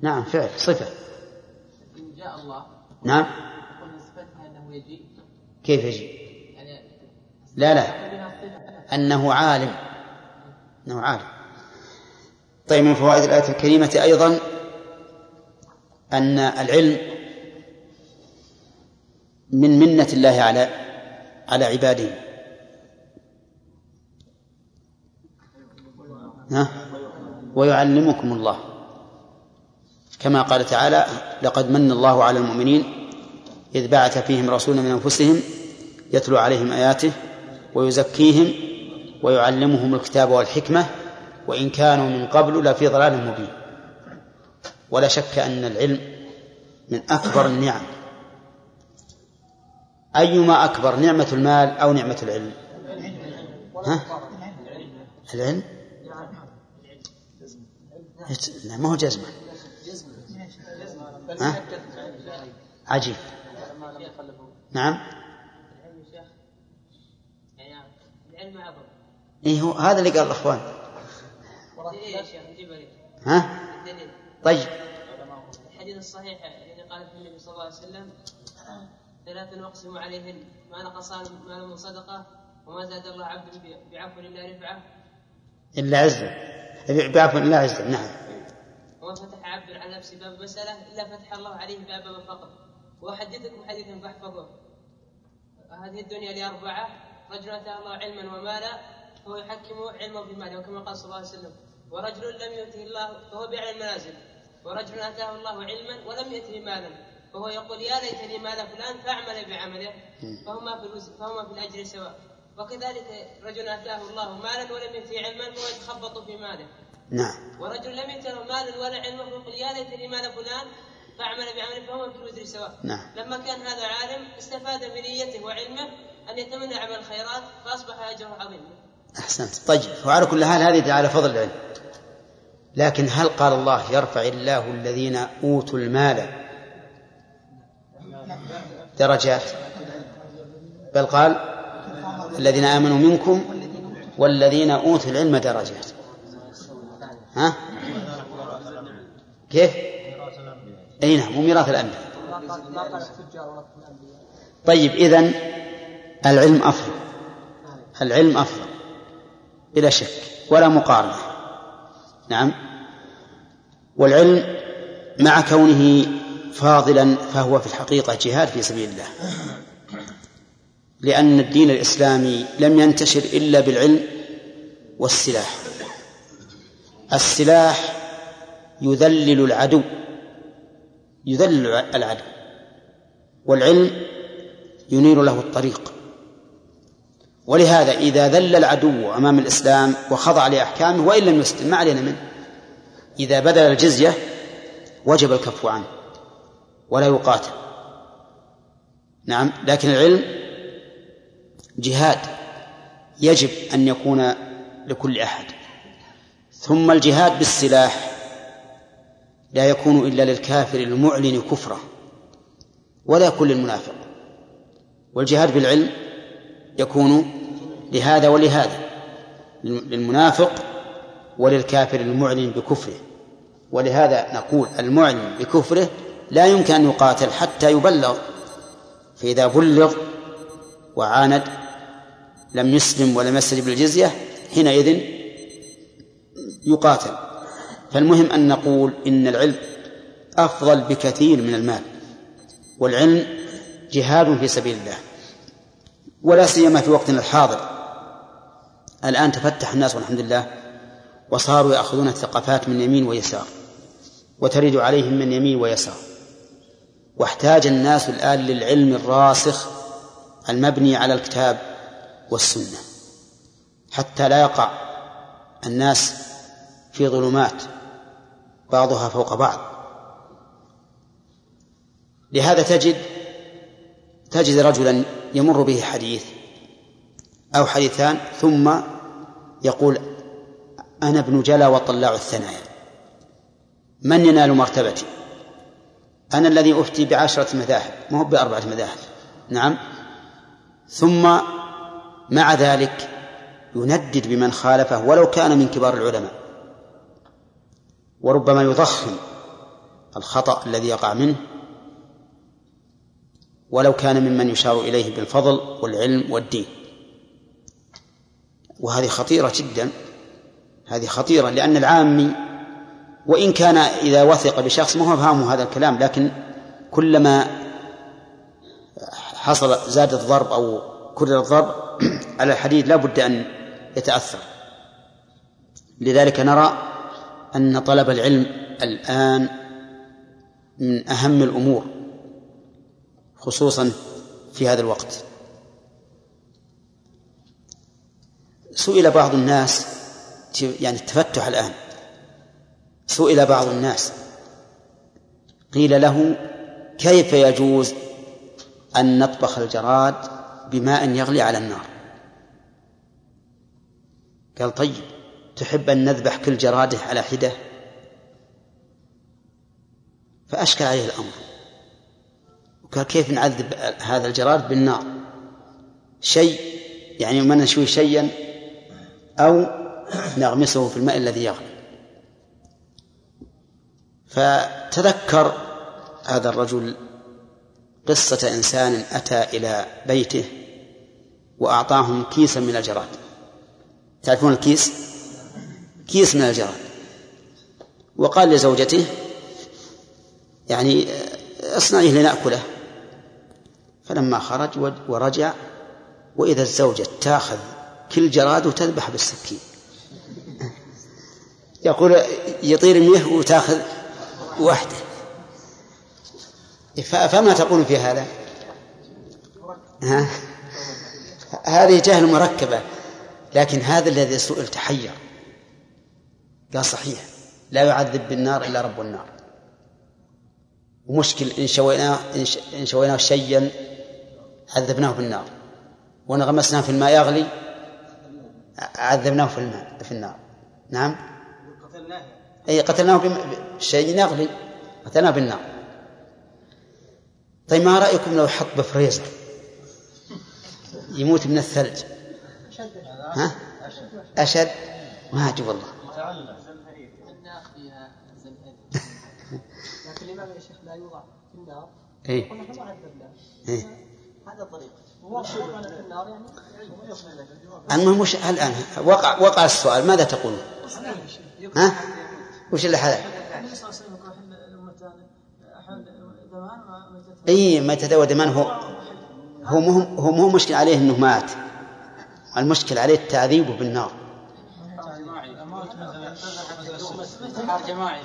نعم فعل صفة. جاء الله. نعم. كيف يجي؟ لا لا. أنه عالم. أنه عالم. طيب من فوائد الآية الكريمة أيضا أن العلم من منة الله على على عباده. ها؟ ويعلمكم الله. كما قال تعالى لقد من الله على المؤمنين إذ بعث فيهم رسولا من أنفسهم يتلو عليهم آياته ويزكيهم ويعلمهم الكتاب والحكمة وإن كانوا من قبل لفي ضلال مبين. ولا شك أن العلم من أكبر النعم. أيما أكبر نعمة المال أو نعمة العلم؟ ها؟ العلم؟ لا ما هو جزمة ها؟ عجيب. نعم؟ إيه هو هذا اللي قال الأخوان. ها؟ طيب. الحديث الصحيح الذي قال النبي صلى الله عليه وسلم ثلاث أقسم عليهن. ما نقص مال من صدقة وما زاد الله عبد بعفو إلا رفعة. إلا عزة. بعفو إلا عزة نعم. وما فتح عبد على نفسه باب مسألة إلا فتح الله عليه باب الفقر. وأحدثكم حديثا فاحفظوه. هذه الدنيا لأربعة. رجل أتاه الله علما ومالا فهو يحكم علمه بماله وكما قال صلى الله عليه وسلم. ورجل لم يؤته الله فهو بأعلى المنازل. ورجل أتاه الله علما ولم يأته مالا. فهو يقول يا ليتني مال فلان فأعمل بعمله فهما في فهما في الأجر سواء. وكذلك رجل أتاه الله مالا ولم يأته علما فهو يتخبط في ماله. نعم. ورجل لم يأته مالا ولا علما فيقول يا ليتني مال فلان فأعمل بعمله فهو في الوزر سواء. نعم. لما كان هذا عالم استفاد بنيته وعلمه أن يتمنى عمل الخيرات فأصبح أجره عظيما. أحسنت. طيب وعلى كل حال هذه على فضل العلم. لكن هل قال الله يرفع الله الذين أوتوا المال درجات. بل قال الذين آمنوا منكم والذين أوتوا العلم درجات. ها؟ كيف؟ أي نعم وميراث الأنبياء. طيب إذن العلم أفضل. العلم أفضل بلا شك ولا مقارنة. نعم. والعلم مع كونه فاضلا فهو في الحقيقة جهاد في سبيل الله. لأن الدين الإسلامي لم ينتشر إلا بالعلم والسلاح. السلاح يذلل العدو يذلل العدو والعلم ينير له الطريق. ولهذا إذا ذل العدو أمام الإسلام وخضع لأحكامه وإن لم يسلم ما علينا منه. إذا بذل الجزية وجب الكف عنه. ولا يقاتل. نعم لكن العلم جهاد يجب أن يكون لكل أحد. ثم الجهاد بالسلاح لا يكون إلا للكافر المعلن كفره ولا كل المنافق. والجهاد بالعلم يكون لهذا ولهذا للمنافق وللكافر المعلن بكفره. ولهذا نقول المعلن بكفره لا يمكن أن يقاتل حتى يبلغ. فإذا بلغ وعاند لم يسلم ولم يستجب بالجزية حينئذ يقاتل. فالمهم أن نقول إن العلم أفضل بكثير من المال والعلم جهاد في سبيل الله ولا سيما في وقتنا الحاضر. الآن تفتح الناس والحمد لله وصاروا يأخذون الثقافات من يمين ويسار وترد عليهم من يمين ويسار. واحتاج الناس الآن للعلم الراسخ المبني على الكتاب والسنة. حتى لا يقع الناس في ظلمات بعضها فوق بعض. لهذا تجد تجد رجلا يمر به حديث أو حديثان ثم يقول أنا ابن جلا وطلاع الثنايا. من ينال مرتبتي؟ أنا الذي أفتي بعشرة مذاهب ما هو بأربعة مذاهب. نعم. ثم مع ذلك يندد بمن خالفه ولو كان من كبار العلماء. وربما يضخم الخطأ الذي يقع منه ولو كان ممن يشار إليه بالفضل والعلم والدين. وهذه خطيرة جدا. هذه خطيرة لأن العامي وإن كان إذا وثق بشخص ما هو فهمه هذا الكلام لكن كلما حصل زاد الضرب أو كرر الضرب على الحديد لا بد أن يتأثر. لذلك نرى أن طلب العلم الآن من أهم الأمور خصوصا في هذا الوقت. سئل بعض الناس يعني التفتح الآن سئل بعض الناس. قيل له كيف يجوز أن نطبخ الجراد بماء يغلي على النار؟ قال طيب تحب أن نذبح كل جراده على حدة؟ فأشكل عليه الأمر. وقال كيف نعذب هذا الجراد بالنار؟ شيء يعني ما نشوي شيئا أو نغمسه في الماء الذي يغلي. فتذكر هذا الرجل قصة إنسان أتى إلى بيته وأعطاهم كيسا من الجراد. تعرفون الكيس؟ كيس من الجراد. وقال لزوجته يعني أصنعيه لنأكله. فلما خرج ورجع وإذا الزوجة تأخذ كل جراد وتذبح بالسكين. يقول يطير منه وتأخذ وحده. فما تقول في هذا؟ ها؟ هذه جهل مركبة لكن هذا الذي سئل تحير قال صحيح. لا يعذب بالنار إلا رب النار. ومشكل إن شويناه إن شويناه شيئا عذبناه بالنار وإن غمسناه في الماء يغلي عذبناه في الماء في النار. نعم؟ أي قتلناه بشيء يغلي قتلناه بالنار. طيب ما رأيكم لو حط بفريزر؟ يموت من الثلج. ها؟ أشد؟ ما أجب والله. لكن الإمام يا شيخ لا يوضع في النار. إيه؟ إيه؟ هذا طريق المهم وش الآن وقع وقع السؤال. ماذا تقول؟ ها؟ وش اللي حلال؟ إي متى ودمان هو هو مو هو مو مشكل عليه إنه مات. المشكل عليه التعذيب بالنار.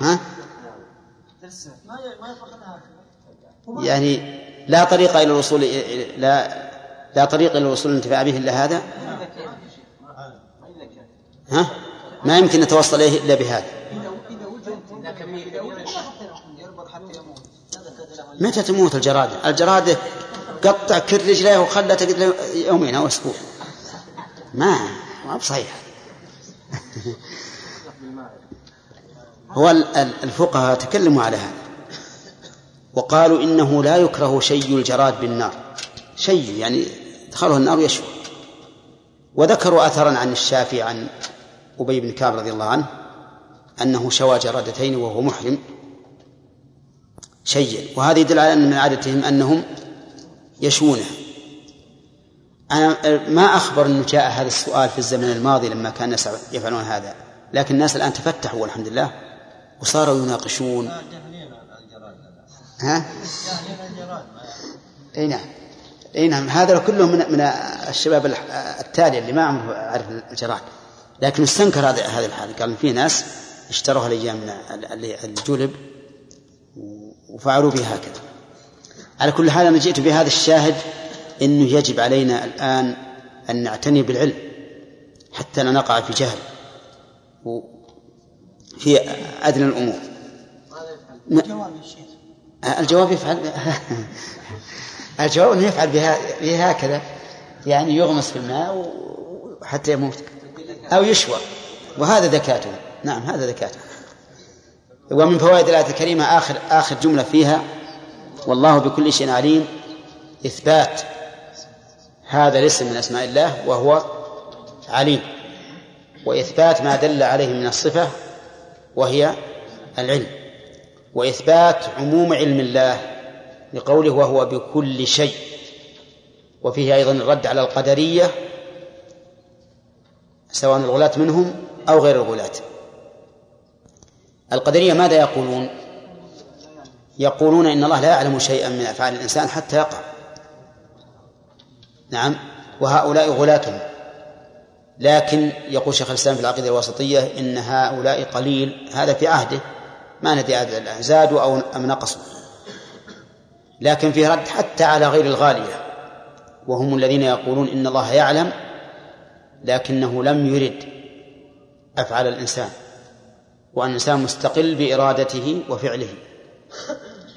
ها؟ يعني لا طريق إلى الوصول لا لا طريق إلى الوصول للانتفاع به إلا هذا؟ ها؟ ما يمكن نتوصل إليه إلا بهذا. متى تموت الجرادة؟ الجرادة قطع كل رجليه وخلى تقعد يومين أو أسبوع. ما ما بصحيح. هو الفقهاء تكلموا على هذا. وقالوا إنه لا يكره شي الجراد بالنار. شي يعني دخله النار يشوي. وذكروا أثرا عن الشافعي عن أبي بن كعب رضي الله عنه. أنه شوى جرادتين وهو محرم شيئا. وهذا يدل على أن من عادتهم أنهم يشونه أنا ما أخبر أنه جاء هذا السؤال في الزمن الماضي لما كان الناس يفعلون هذا. لكن الناس الآن تفتحوا والحمد لله وصاروا يناقشون. ها؟ إي نعم. إي نعم. هذا كله من من الشباب التالي اللي ما عمره عرف الجراد. لكن استنكر هذا هذه الحاله قال في ناس اشتروها الأيام من الجلب وفعلوا بها هكذا. على كل حال أنا جئت بهذا الشاهد إنه يجب علينا الآن أن نعتني بالعلم حتى لا نقع في جهل في أدنى الأمور. الجواب الجواب يفعل الجواب أنه يفعل بها بهكذا يعني يغمس في الماء حتى يموت أو يشوى. وهذا ذكاته نعم هذا ذكاته ومن فوائد الآية الكريمة آخر آخر جملة فيها والله بكل شيء عليم إثبات هذا الاسم من أسماء الله وهو عليم وإثبات ما دل عليه من الصفة وهي العلم وإثبات عموم علم الله لقوله وهو بكل شيء. وفيه أيضا الرد على القدرية سواء الغلاة منهم أو غير الغلاة. القدرية ماذا يقولون؟ يقولون إن الله لا يعلم شيئا من أفعال الإنسان حتى يقع نعم. وهؤلاء غلاة. لكن يقول شيخ الإسلام في العقيدة الوسطية إن هؤلاء قليل. هذا في عهده. ما ندري زادوا أو أم نقصوا. لكن في رد حتى على غير الغالية. وهم الذين يقولون إن الله يعلم لكنه لم يرد أفعال الإنسان. وأن الإنسان مستقل بإرادته وفعله.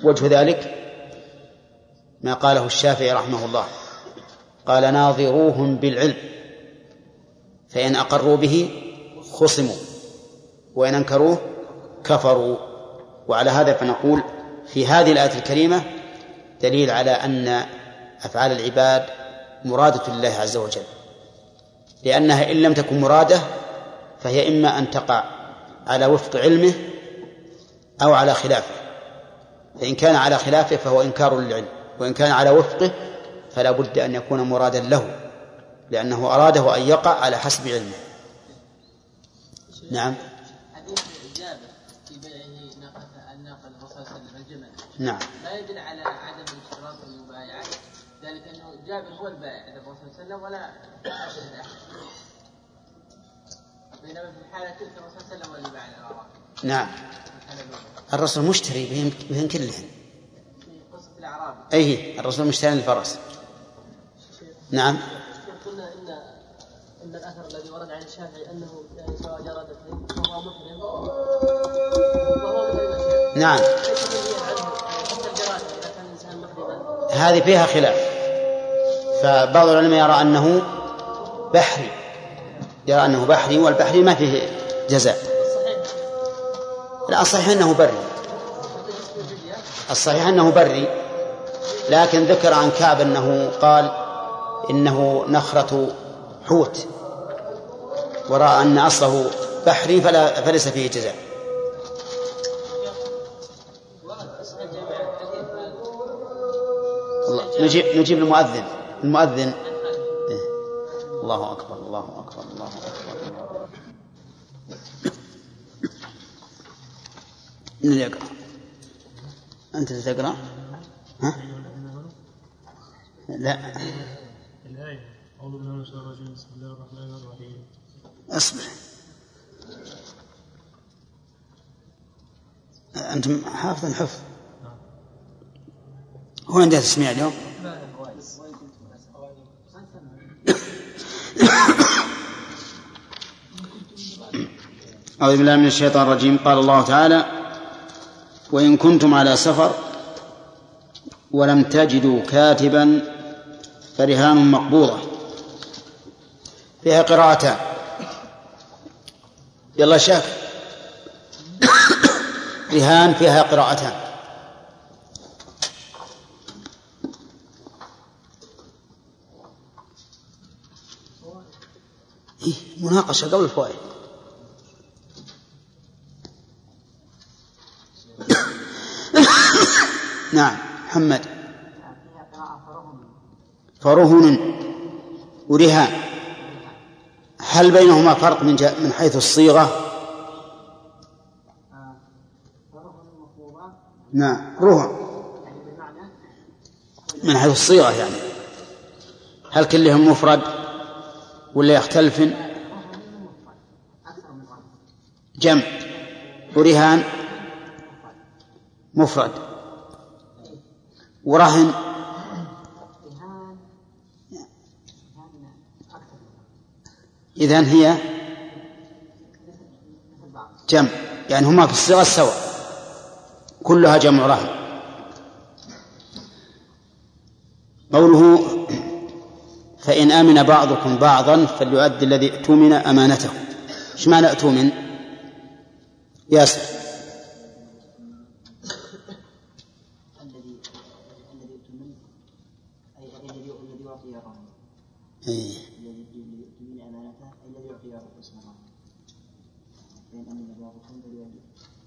وجه ذلك ما قاله الشافعي رحمه الله. قال ناظروهم بالعلم فإن أقروا به خصموا وإن أنكروه كفروا. وعلى هذا فنقول في هذه الآية الكريمة دليل على أن أفعال العباد مرادة لله عز وجل. لأنها إن لم تكن مرادة فهي إما أن تقع على وفق علمه أو على خلافه. فإن كان على خلافه فهو إنكار للعلم وإن كان على وفقه فلا بد أن يكون مرادا له لأنه أراده أن يقع على حسب علمه. نعم. نعم. لا يدل على عدم اشتراط المبايعة ذلك أنه جابر هو البائع للرسول صلى الله عليه وسلم ولا بينما في الحالة تلك الرسول صلى الله عليه وسلم هو اللي باع نعم. الرسول مشتري بهم, بهم كلهم. في قصة الأعراب أي الرسول مشتري الفرس. نعم. قلنا ان إن الأثر الذي ورد عن الشافعي أنه يعني سواء جرى فهو محرم. وهو محرم نعم. هذه فيها خلاف. فبعض العلماء يرى أنه بحري. يرى أنه بحري والبحري ما فيه جزاء لا الصحيح أنه بري الصحيح أنه بري لكن ذكر عن كعب أنه قال إنه نخرة حوت ورأى أن أصله بحري فلا فليس فيه جزاء نجيب نجيب المؤذن المؤذن. الله أكبر الله أكبر الله أكبر. من اللي يقرأ؟ أنت تقرأ؟ ها؟ لا. الآية. أعوذ بالله من الشيطان الرجيم. بسم الله الرحمن الرحيم. أصبر. أنتم حافظ الحفظ. هو عندها تسميع اليوم؟ أعوذ بالله من الشيطان الرجيم. قال الله تعالى وإن كنتم على سفر ولم تجدوا كاتبا فرهان مقبوضة. فيها قراءتان. يلا شاف رهان فيها قراءتان إيه مناقشة قبل الفوائد. نعم محمد. فرهن. ورهان هل بينهما فرق من من حيث الصيغة؟ نعم رهن. من حيث الصيغة يعني. هل كلهم مفرد؟ ولا يختلف؟ جمع. ورهان مفرد. ورهن. إذن هي جمع. يعني هما في الصيغة سواء كلها جمع رهن قوله فإن آمن بعضكم بعضا فليؤدي الذي اؤتمن أمانته إيش معنى اؤتمن؟ ياسر إيه.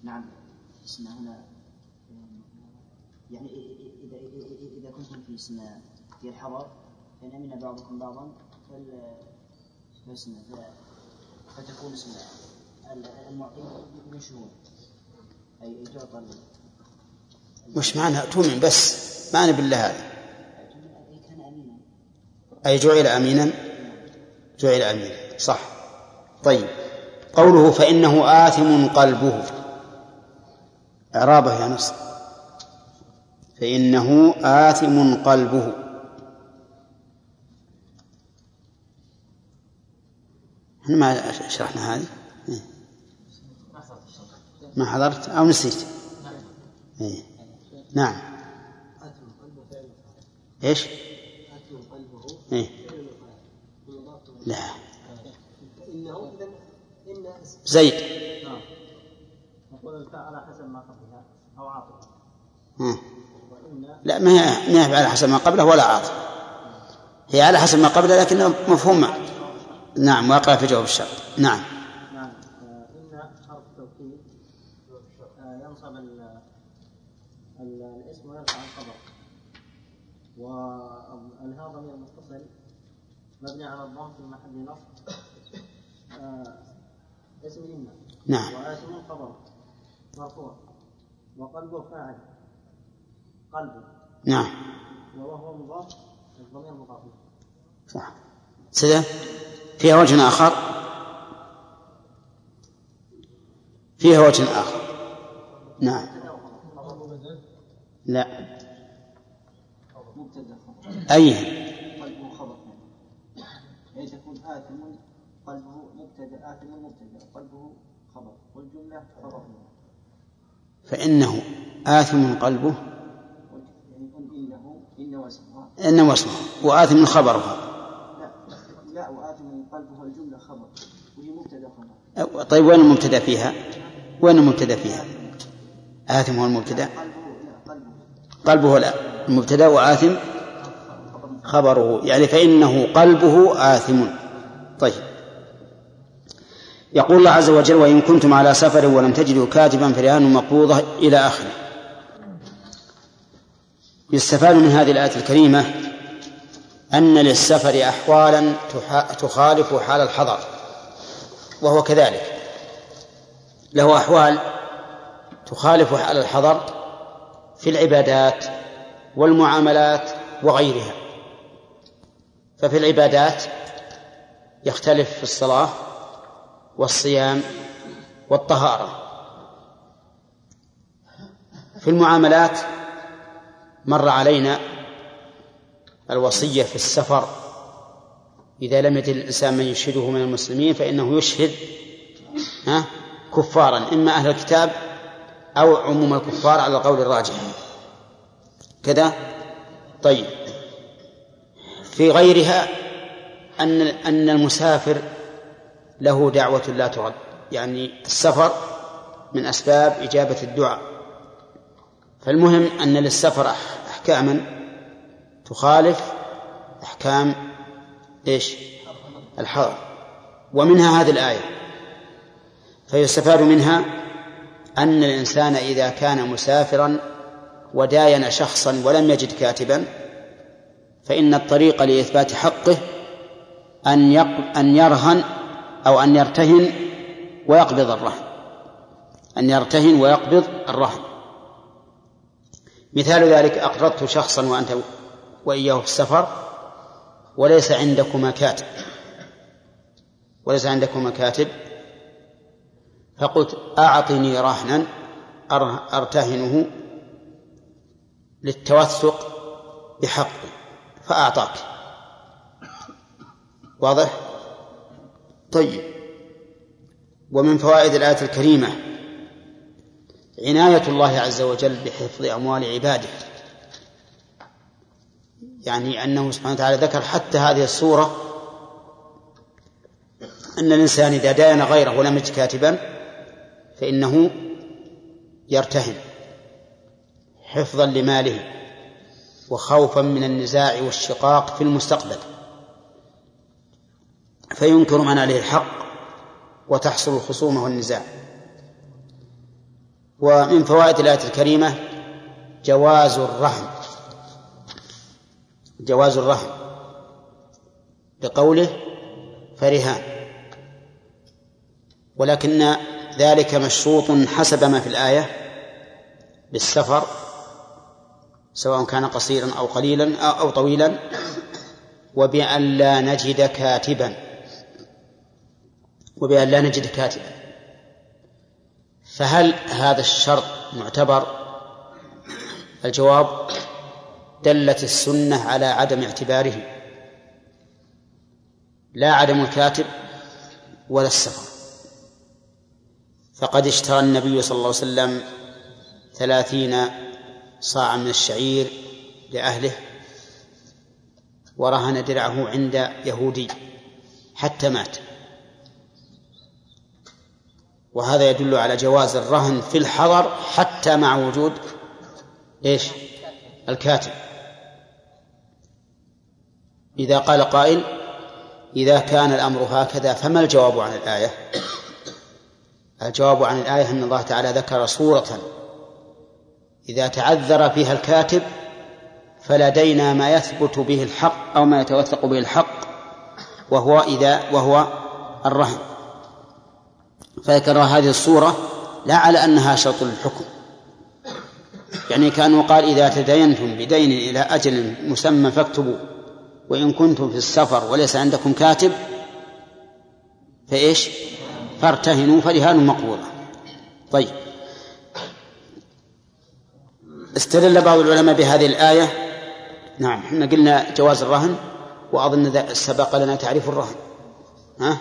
نعم هنا يعني إذا إذا كنتم في اسم في الحضر فإن أمن بعضكم بعضا فاسم فتكون اسم المعطي من شهود أي تعطى وش معنى تؤمن بس؟ ما بالله هذا. أي جعل أمينا؟ جعل أمينا صح. طيب. قوله فإنه آثم قلبه. إعرابه يا نصر. فإنه آثم قلبه. ما شرحنا هذه. ما حضرت أو نسيت. إيه. نعم. إيش؟ إيه؟ لا. زيد. لا ما هي ما هي على حسب ما قبله ولا عاطفة هي على حسب ما قبله لكن مفهوم نعم واقع في جواب الشرط. نعم. نعم إن حرف توكيد ينصب الاسم ويرفع الخبر والهاء ضمير متصل مبني على الضم في محل نصب. اسم إن نعم. وآثم خبر. مرفوع. وقلبه فاعل. قلبه نعم. وهو مضاف الضمير مضاف. صح. سيدة؟ فيها وجه آخر؟ فيها وجه آخر. نعم. لا. أي. قلبه خبر تكون آثم قلبه. مبتدأ آثم مبتدأ قلبه خبر والجملة خبر فإنه آثم قلبه إنه واسمه. وآثم خبرها لا لا وآثم قلبه الجملة خبر وهي مبتدأ خبر طيب وين المبتدأ فيها؟ وين المبتدأ فيها؟ آثم هو المبتدأ. قلبه لا المبتدأ وآثم خبره يعني فإنه قلبه آثم. طيب. يقول الله عز وجل وإن كنتم على سفر ولم تجدوا كاتبا فرهان مقبوضة إلى آخره. يستفاد من هذه الآية الكريمة أن للسفر أحوالا تخالف حال الحضر. وهو كذلك. له أحوال تخالف حال الحضر في العبادات والمعاملات وغيرها. ففي العبادات يختلف في الصلاة والصيام والطهارة. في المعاملات مر علينا الوصية في السفر إذا لم يجد الإنسان من يشهده من المسلمين فإنه يشهد ها كفارا إما أهل الكتاب أو عموم الكفار على القول الراجح. كذا؟ طيب. في غيرها أن أن المسافر له دعوة لا ترد يعني السفر من أسباب إجابة الدعاء. فالمهم أن للسفر أحكاما تخالف أحكام إيش؟ الحضر ومنها هذه الآية. فيستفاد منها أن الإنسان إذا كان مسافرا وداين شخصا ولم يجد كاتبا فإن الطريق لإثبات حقه أن أن يرهن أو أن يرتهن ويقبض الرهن. أن يرتهن ويقبض الرهن. مثال ذلك أقرضت شخصا وأنت وإياه في السفر وليس عندكما كاتب. وليس عندكما كاتب. فقلت أعطني رهنا أرتهنه للتوثق بحقي فأعطاك. واضح؟ طيب. ومن فوائد الآية الكريمة عناية الله عز وجل بحفظ أموال عباده. يعني أنه سبحانه وتعالى ذكر حتى هذه الصورة أن الإنسان إذا داين غيره ولم يجد كاتبا فإنه يرتهن حفظا لماله وخوفا من النزاع والشقاق في المستقبل. فينكر من عليه الحق وتحصل الخصومة والنزاع. ومن فوائد الآية الكريمة جواز الرهن. جواز الرهن بقوله فرهان. ولكن ذلك مشروط حسب ما في الآية بالسفر سواء كان قصيرا أو قليلا أو طويلا وبأن لا نجد كاتبا. وبأن لا نجد كاتبا. فهل هذا الشرط معتبر؟ الجواب دلت السنة على عدم اعتباره لا عدم الكاتب ولا السفر. فقد اشترى النبي صلى الله عليه وسلم ثلاثين صاعا من الشعير لأهله ورهن درعه عند يهودي حتى مات. وهذا يدل على جواز الرهن في الحضر حتى مع وجود إيش؟ الكاتب. إذا قال قائل إذا كان الأمر هكذا فما الجواب عن الآية؟ الجواب عن الآية أن الله تعالى ذكر صورة إذا تعذر فيها الكاتب فلدينا ما يثبت به الحق أو ما يتوثق به الحق وهو إذا وهو الرهن. فذكر هذه الصورة لا على أنها شرط للحكم. يعني كأنه قال إذا تدينتم بدين إلى أجل مسمى فاكتبوا. وإن كنتم في السفر وليس عندكم كاتب فإيش؟ فارتهنوا فرهان مقبولة. طيب. استدل بعض العلماء بهذه الآية. نعم إحنا قلنا جواز الرهن وأظن سبق لنا تعريف الرهن. ها؟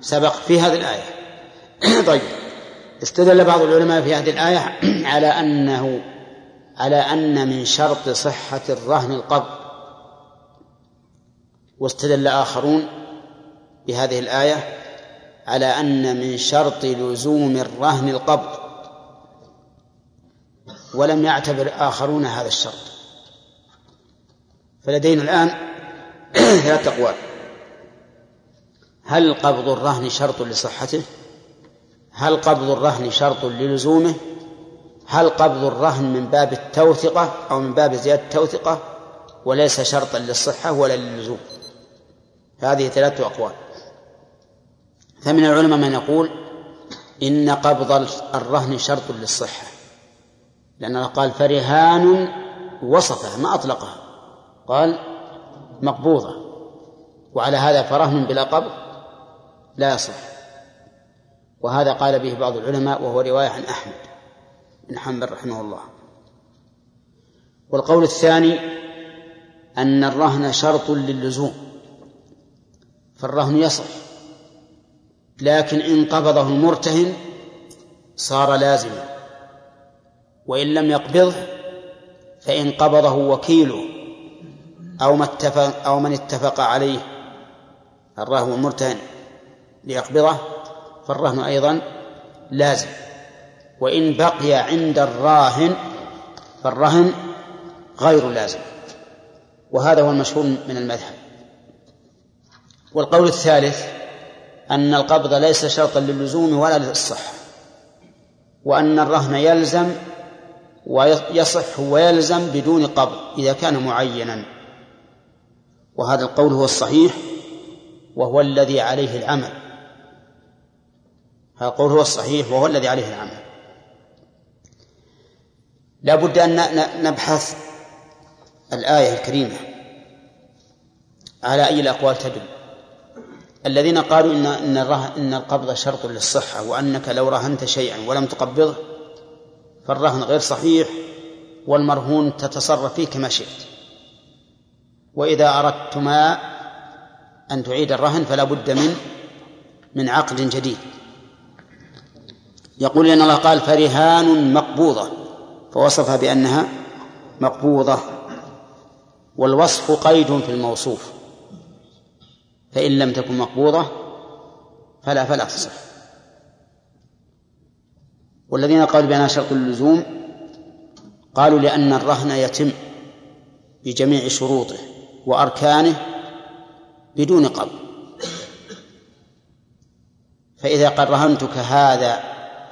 سبق في هذه الآية. طيب. استدل بعض العلماء في هذه الآية على أنه على أن من شرط صحة الرهن القبض. واستدل آخرون بهذه الآية على أن من شرط لزوم الرهن القبض ولم يعتبر آخرون هذا الشرط. فلدينا الآن ثلاث أقوال. هل قبض الرهن شرط لصحته؟ هل قبض الرهن شرط للزومه؟ هل قبض الرهن من باب التوثقة أو من باب زيادة التوثقة؟ وليس شرطا للصحة ولا للزوم. هذه ثلاثة أقوال. فمن العلماء من يقول إن قبض الرهن شرط للصحة لأن الله قال فرهان وصفها ما أطلقها قال مقبوضة وعلى هذا فرهن بلا قبض لا يصح. وهذا قال به بعض العلماء وهو رواية عن أحمد بن حنبل رحمه الله. والقول الثاني أن الرهن شرط للزوم. فالرهن يصح. لكن إن قبضه المرتهن صار لازما. وإن لم يقبضه فإن قبضه وكيله أو ما اتفق أو من اتفق عليه الرهن المرتهن ليقبضه فالرهن أيضا لازم. وإن بقي عند الراهن فالرهن غير لازم. وهذا هو المشهور من المذهب. والقول الثالث أن القبض ليس شرطا للزوم ولا للصحة وأن الرهن يلزم ويصح ويلزم بدون قبض إذا كان معينا. وهذا القول هو الصحيح وهو الذي عليه العمل. هذا القول هو الصحيح وهو الذي عليه العمل. لا بد أن نبحث الآية الكريمة على أي الأقوال تدل. الذين قالوا إن إن إن القبض شرط للصحة وأنك لو رهنت شيئا ولم تقبضه فالرهن غير صحيح والمرهون تتصرف فيه كما شئت. وإذا أردتما أن تعيد الرهن فلا بد من من عقد جديد. يقول إن الله قال فرهان مقبوضة فوصفها بأنها مقبوضة والوصف قيد في الموصوف. فإن لم تكن مقبوضة فلا فلا تصح. والذين قالوا بأنها شرط اللزوم قالوا لأن الرهن يتم بجميع شروطه وأركانه بدون قبض. فإذا قد رهنتك هذا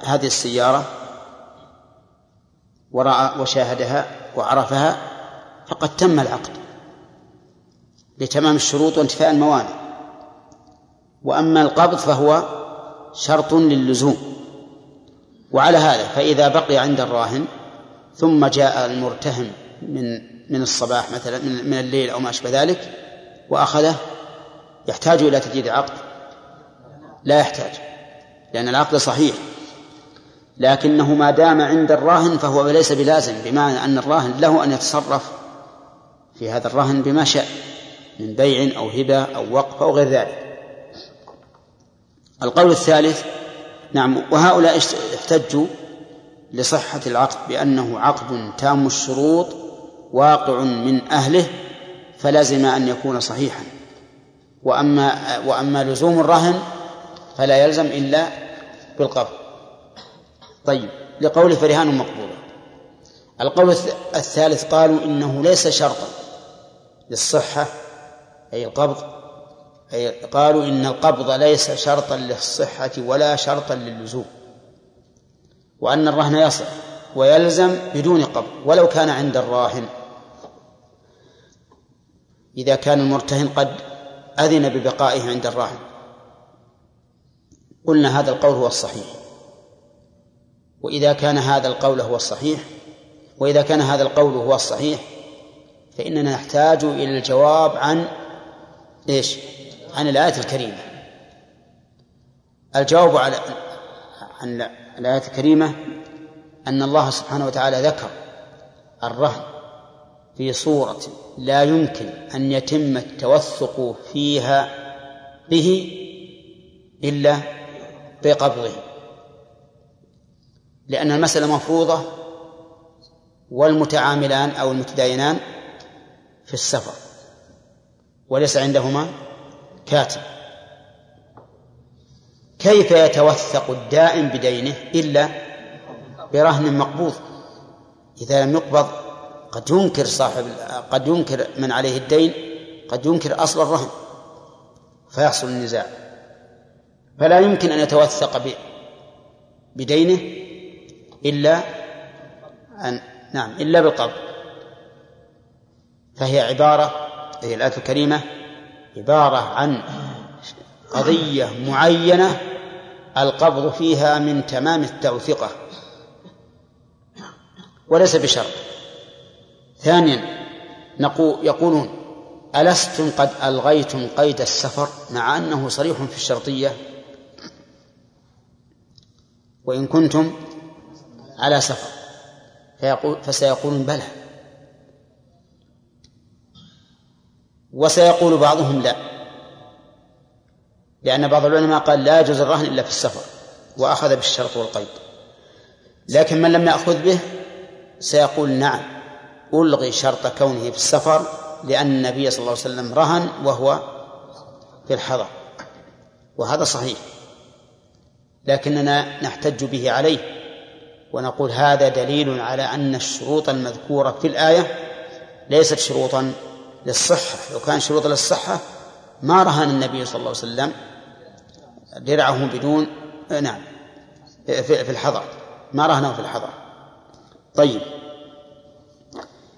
هذه السيارة ورأى وشاهدها وعرفها فقد تم العقد لتمام الشروط وانتفاء الموانع وأما القبض فهو شرط للزوم وعلى هذا فإذا بقي عند الراهن ثم جاء المرتهن من من الصباح مثلا من الليل أو ما أشبه ذلك وأخذه يحتاج إلى تجديد عقد لا يحتاج لأن العقد صحيح لكنه ما دام عند الراهن فهو ليس بلازم بمعنى أن الراهن له أن يتصرف في هذا الرهن بما شاء من بيع أو هبة أو وقف أو غير ذلك. القول الثالث نعم وهؤلاء احتجوا لصحة العقد بأنه عقد تام الشروط واقع من أهله فلزم أن يكون صحيحا. وأما وأما لزوم الرهن فلا يلزم إلا بالقبض. طيب لقول فرهان مقبولة القول الثالث قالوا إنه ليس شرطا للصحة أي القبض أي قالوا إن القبض ليس شرطا للصحة ولا شرطا للزوم وأن الرهن يصح ويلزم بدون قبض ولو كان عند الراهن. إذا كان المرتهن قد أذن ببقائه عند الراهن. قلنا هذا القول هو الصحيح. وإذا كان هذا القول هو الصحيح وإذا كان هذا القول هو الصحيح فإننا نحتاج إلى الجواب عن إيش؟ عن الآية الكريمة. الجواب على عن الآية الكريمة أن الله سبحانه وتعالى ذكر الرهن في صورة لا يمكن أن يتم التوثق فيها به إلا بقبضه. لأن المسألة مفروضة والمتعاملان أو المتداينان في السفر. وليس عندهما كاتب. كيف يتوثق الدائن بدينه إلا برهن مقبوض؟ إذا لم يقبض قد ينكر صاحب قد ينكر من عليه الدين قد ينكر أصل الرهن فيحصل النزاع. فلا يمكن أن يتوثق بدينه إلا أن نعم إلا بالقبض. فهي عبارة هي الآية الكريمة عبارة عن قضية معينة القبض فيها من تمام التوثقة. وليس بشرط. ثانيا نقول يقولون ألستم قد ألغيتم قيد السفر مع أنه صريح في الشرطية؟ وإن كنتم على سفر. فيقول فسيقولون بلى. وسيقول بعضهم لا. لأن بعض العلماء قال لا يجوز الرهن إلا في السفر وأخذ بالشرط والقيد. لكن من لم يأخذ به سيقول نعم ألغي شرط كونه في السفر لأن النبي صلى الله عليه وسلم رهن وهو في الحضر. وهذا صحيح. لكننا نحتج به عليه ونقول هذا دليل على أن الشروط المذكورة في الآية ليست شروطا للصحة. لو كان شروط للصحة ما رهن النبي صلى الله عليه وسلم درعه بدون نعم في الحضر ما رهنه في الحضر طيب.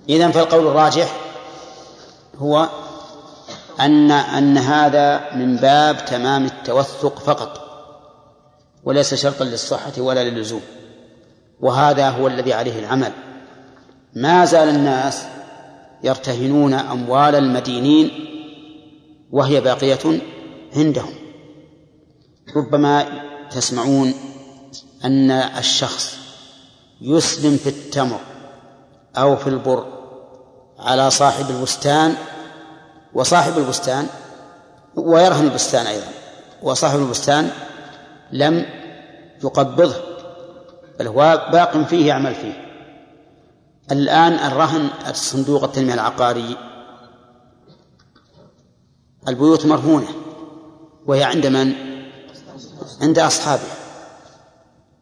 إذا فالقول الراجح هو أن أن هذا من باب تمام التوثق فقط وليس شرطا للصحة ولا للزوم. وهذا هو الذي عليه العمل. ما زال الناس يرتهنون أموال المدينين وهي باقية عندهم. ربما تسمعون أن الشخص يسلم في التمر أو في البر على صاحب البستان وصاحب البستان ويرهن البستان أيضا وصاحب البستان لم يقبضه بل هو باق فيه يعمل فيه. الآن الرهن الصندوق التنمية العقاري. البيوت مرهونة وهي عند من؟ عند أصحابه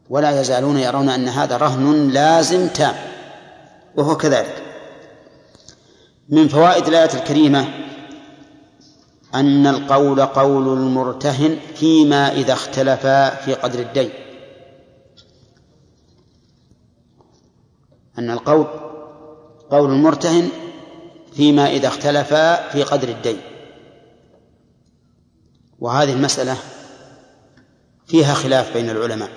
ولا يزالون يرون أن هذا رهن لازم تام وهو كذلك. من فوائد الآية الكريمة أن القول قول المرتهن فيما إذا اختلفا في قدر الدين. أن القول قول المرتهن فيما إذا اختلفا في قدر الدين. وهذه المسألة فيها خلاف بين العلماء.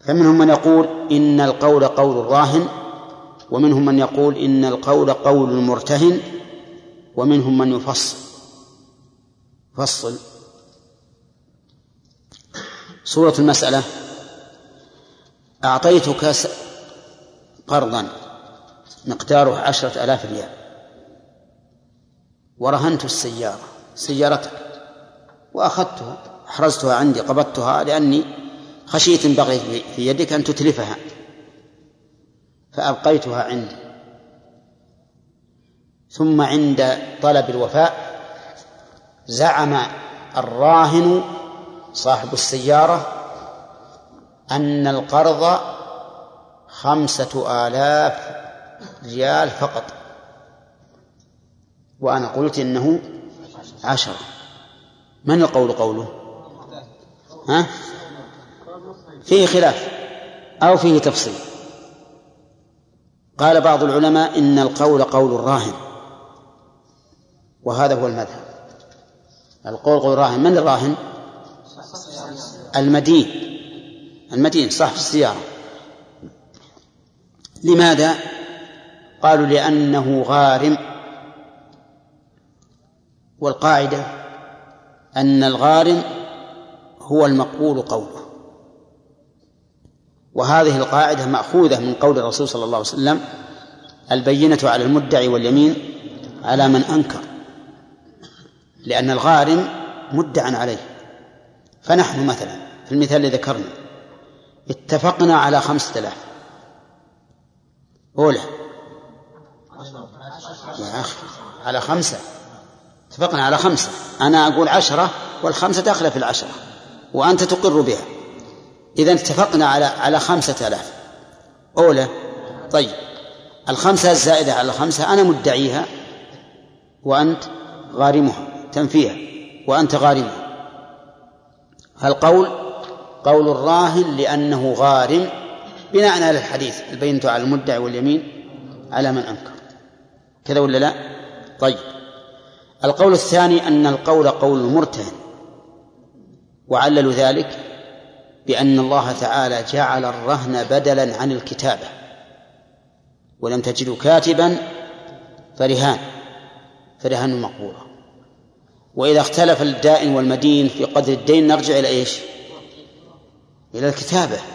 فمنهم من يقول إن القول قول الراهن ومنهم من يقول إن القول قول المرتهن ومنهم من يفصل فصل. صورة المسألة أعطيتك قرضا. مقداره عشرة آلاف ريال. ورهنت السيارة سيارتك. وأخذتها أحرزتها عندي قبضتها لأني خشيت إن بغيت في يدك أن تتلفها. فأبقيتها عندي. ثم عند طلب الوفاء زعم الراهن صاحب السيارة أن القرض خمسة آلاف ريال فقط. وأنا قلت إنه عشرة من القول قوله؟ ها؟ فيه خلاف أو فيه تفصيل. قال بعض العلماء إن القول قول الراهن. وهذا هو المذهب. القول قول الراهن. من الراهن؟ المدين. المدين صاحب السيارة. لماذا؟ قالوا لأنه غارم. والقاعدة أن الغارم هو المقبول قوله. وهذه القاعدة مأخوذة من قول الرسول صلى الله عليه وسلم البينة على المدعي واليمين على من أنكر. لأن الغارم مدعى عليه. فنحن مثلا في المثال الذي ذكرنا اتفقنا على خمسة آلاف. أولى. يا أخي على خمسة. اتفقنا على خمسة. أنا أقول عشرة والخمسة داخلة في العشرة وأنت تقر بها. إذا اتفقنا على على خمسة آلاف. أولى. طيب. الخمسة الزائدة على الخمسة أنا مدعيها وأنت غارمها تنفيها وأنت غارمها. فالقول قول الراهن لأنه غارم. بناء على الحديث البينة على المدعي واليمين؟ على من أنكر. كذا ولا لا؟ طيب. القول الثاني أن القول قول المرتهن وعللوا ذلك بأن الله تعالى جعل الرهن بدلا عن الكتابة. ولم تجدوا كاتبا فرهان. فرهان مقبولة وإذا اختلف الدائن والمدين في قدر الدين نرجع إلى إيش؟ إلى الكتابة.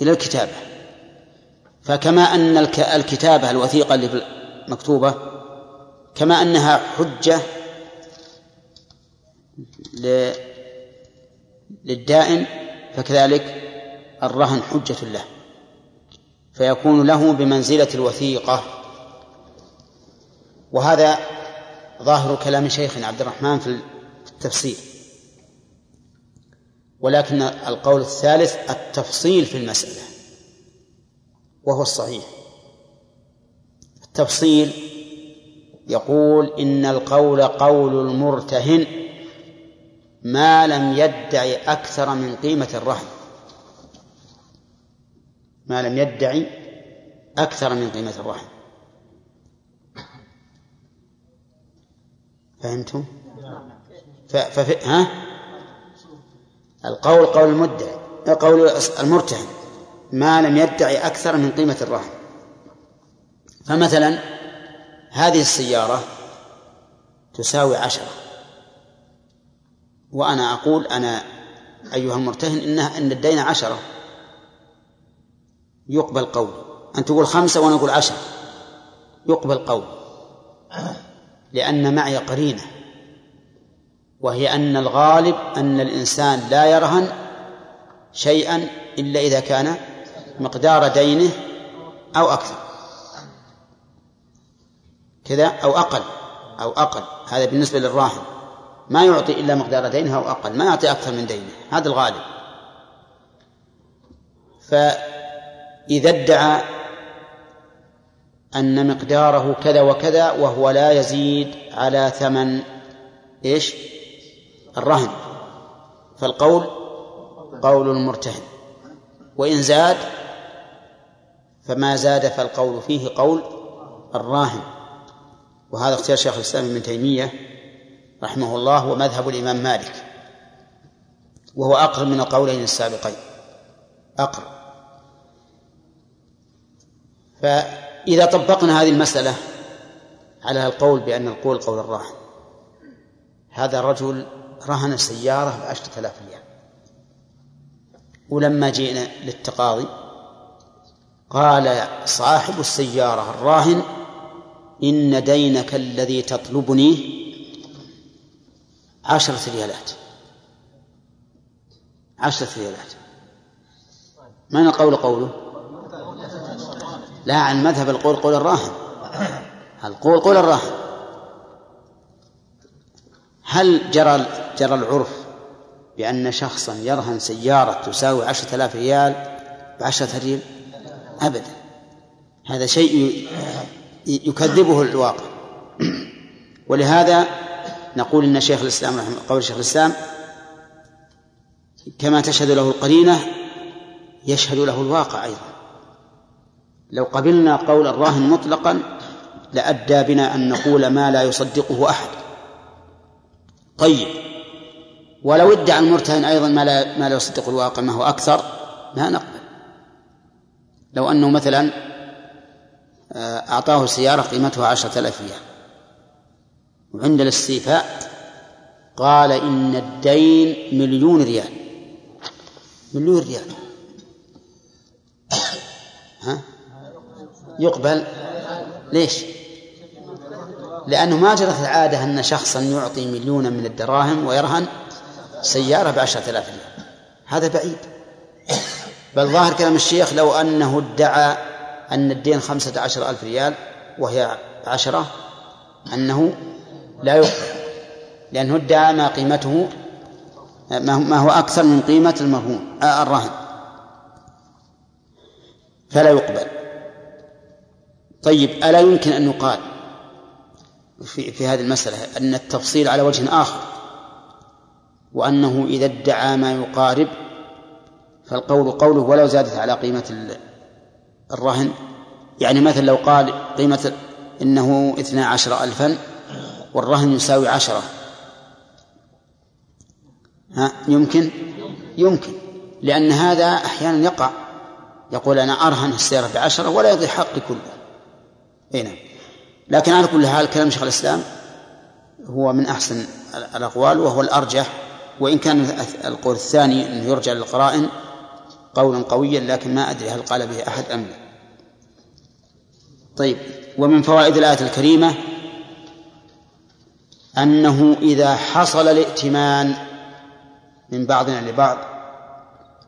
إلى الكتابة. فكما أن الكتابة الوثيقة اللي مكتوبة كما أنها حجة للدائن فكذلك الرهن حجة له. فيكون له بمنزلة الوثيقة. وهذا ظاهر كلام شيخنا عبد الرحمن في التفسير. ولكن القول الثالث التفصيل في المسألة وهو الصحيح التفصيل يقول إن القول قول المرتهن ما لم يدعي أكثر من قيمة الرهن ما لم يدعي أكثر من قيمة الرهن فهمتم؟ ففي ها؟ القول قول المدعي قول المرتهن ما لم يدعي أكثر من قيمة الرهن. فمثلا هذه السيارة تساوي عشرة. وأنا أقول أنا أيها المرتهن إنها إن الدين عشرة. يقبل قول. أن تقول خمسة وأنا أقول عشرة. يقبل قول. لأن معي قرينة. وهي أن الغالب أن الإنسان لا يرهن شيئا إلا إذا كان مقدار دينه أو أكثر. كذا أو أقل أو أقل. هذا بالنسبة للراهن. ما يعطي إلا مقدار دينه أو أقل ما يعطي أكثر من دينه. هذا الغالب. فإذا ادعى أن مقداره كذا وكذا وهو لا يزيد على ثمن إيش؟ الرهن فالقول قول المرتهن. وإن زاد فما زاد فالقول فيه قول الراهن. وهذا اختيار شيخ الإسلام ابن تيمية رحمه الله ومذهب الإمام مالك. وهو أقرب من القولين السابقين. أقرب. فإذا طبقنا هذه المسألة على القول بأن القول قول الراهن هذا الرجل رهن سيارة بعشرة آلاف ريال. ولما جئنا للتقاضي قال صاحب السيارة الراهن إن دينك الذي تطلبني عشرة ريالات. عشرة ريالات. من القول قوله؟ لا عن مذهب القول قول الراهن. القول قول الراهن. هل جرى جرى العرف بأن شخصا يرهن سيارة تساوي عشرة آلاف ريال بعشرة ريال؟ أبدا. هذا شيء يكذبه الواقع ولهذا نقول إن شيخ الإسلام رحمه قول شيخ الإسلام كما تشهد له القرينة يشهد له الواقع أيضا. لو قبلنا قول الراهن مطلقا لأدى بنا أن نقول ما لا يصدقه أحد. طيب. ولو ادعى المرتهن أيضا ما لا, ما لا يصدق الواقع ما هو أكثر ما نقبل. لو أنه مثلا آه، أعطاه سيارة قيمتها عشرة آلاف ريال. وعند الاستيفاء قال إن الدين مليون ريال. مليون ريال. ها؟ يقبل. ليش؟ لأنه ما جرت العادة أن شخصا يعطي مليونا من الدراهم ويرهن. سيارة بعشرة آلاف ريال. هذا بعيد. بل ظاهر كلام الشيخ لو أنه ادعى أن الدين خمسة عشر ألف ريال وهي عشرة أنه لا يقبل. لأنه ادعى ما قيمته ما هو أكثر من قيمة المرهون آه، الرهن فلا يقبل. طيب ألا يمكن أن يقال في, في هذه المسألة أن التفصيل على وجه آخر؟ وأنه إذا ادعى ما يقارب فالقول قوله ولو زادت على قيمة الرهن يعني مثلا لو قال قيمة إنه اثنا عشر ألفا والرهن يساوي عشرة. ها يمكن؟ يمكن لأن هذا أحيانا يقع. يقول أنا أرهن السيارة بعشرة ولا يضيع حقي كله. أي نعم. لكن على كل حال كلام شيخ الإسلام هو من أحسن الأقوال وهو الأرجح وإن كان القول الثاني أنه يرجع للقرائن قولا قويا لكن ما أدري هل قال به أحد أم لا. طيب ومن فوائد الآية الكريمة أنه إذا حصل الائتمان من بعضنا لبعض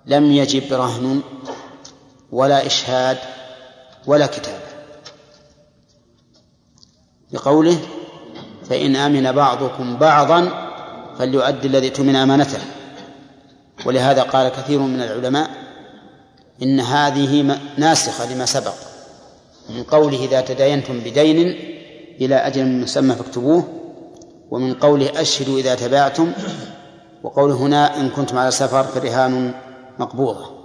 لم يجب رهن ولا إشهاد ولا كتابة. لقوله فإن آمن بعضكم بعضا فليؤدي الذي اؤتمن أمانته. ولهذا قال كثير من العلماء إن هذه ناسخة لما سبق من قوله إذا تداينتم بدين إلى أجل مسمى فاكتبوه ومن قوله أشهدوا إذا تباعتم وقوله هنا إن كنتم على سفر فرهان مقبوضة.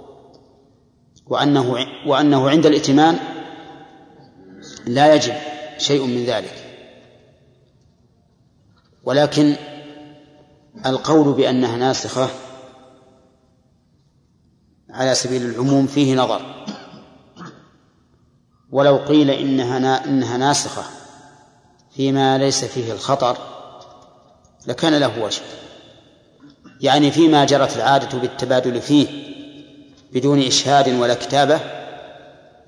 وأنه وأنه عند الائتمان لا يجب شيء من ذلك. ولكن القول بأنها ناسخة على سبيل العموم فيه نظر. ولو قيل إنها إنها ناسخة فيما ليس فيه الخطر لكان له وجه. يعني فيما جرت العادة بالتبادل فيه بدون إشهاد ولا كتابة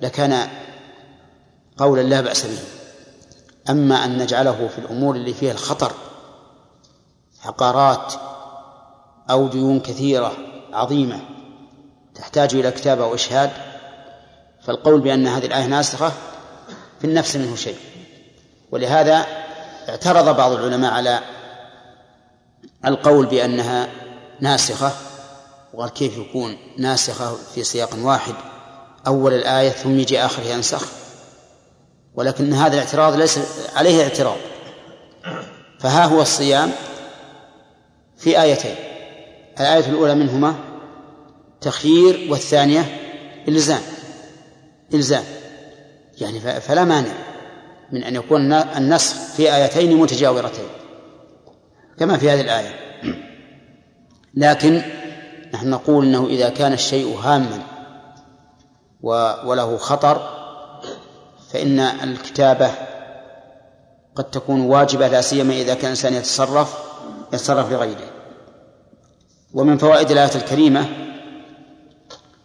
لكان قولا لا بأس به. أما أن نجعله في الأمور اللي فيها الخطر عقارات أو ديون كثيرة عظيمة تحتاج إلى كتابة وإشهاد فالقول بأن هذه الآية ناسخة في النفس منه شيء. ولهذا اعترض بعض العلماء على القول بأنها ناسخة وقال كيف يكون ناسخة في سياق واحد؟ أول الآية ثم يجي آخر ينسخ. ولكن هذا الاعتراض ليس عليه اعتراض. فها هو الصيام في آيتين. الآية الأولى منهما تخيير والثانية إلزام. إلزام. يعني فلا مانع من أن يكون النسخ في آيتين متجاورتين كما في هذه الآية. لكن نحن نقول أنه إذا كان الشيء هاما وله خطر فإن الكتابة قد تكون واجبة لا سيما إذا كان الإنسان يتصرف يتصرف لغيره. ومن فوائد الآية الكريمة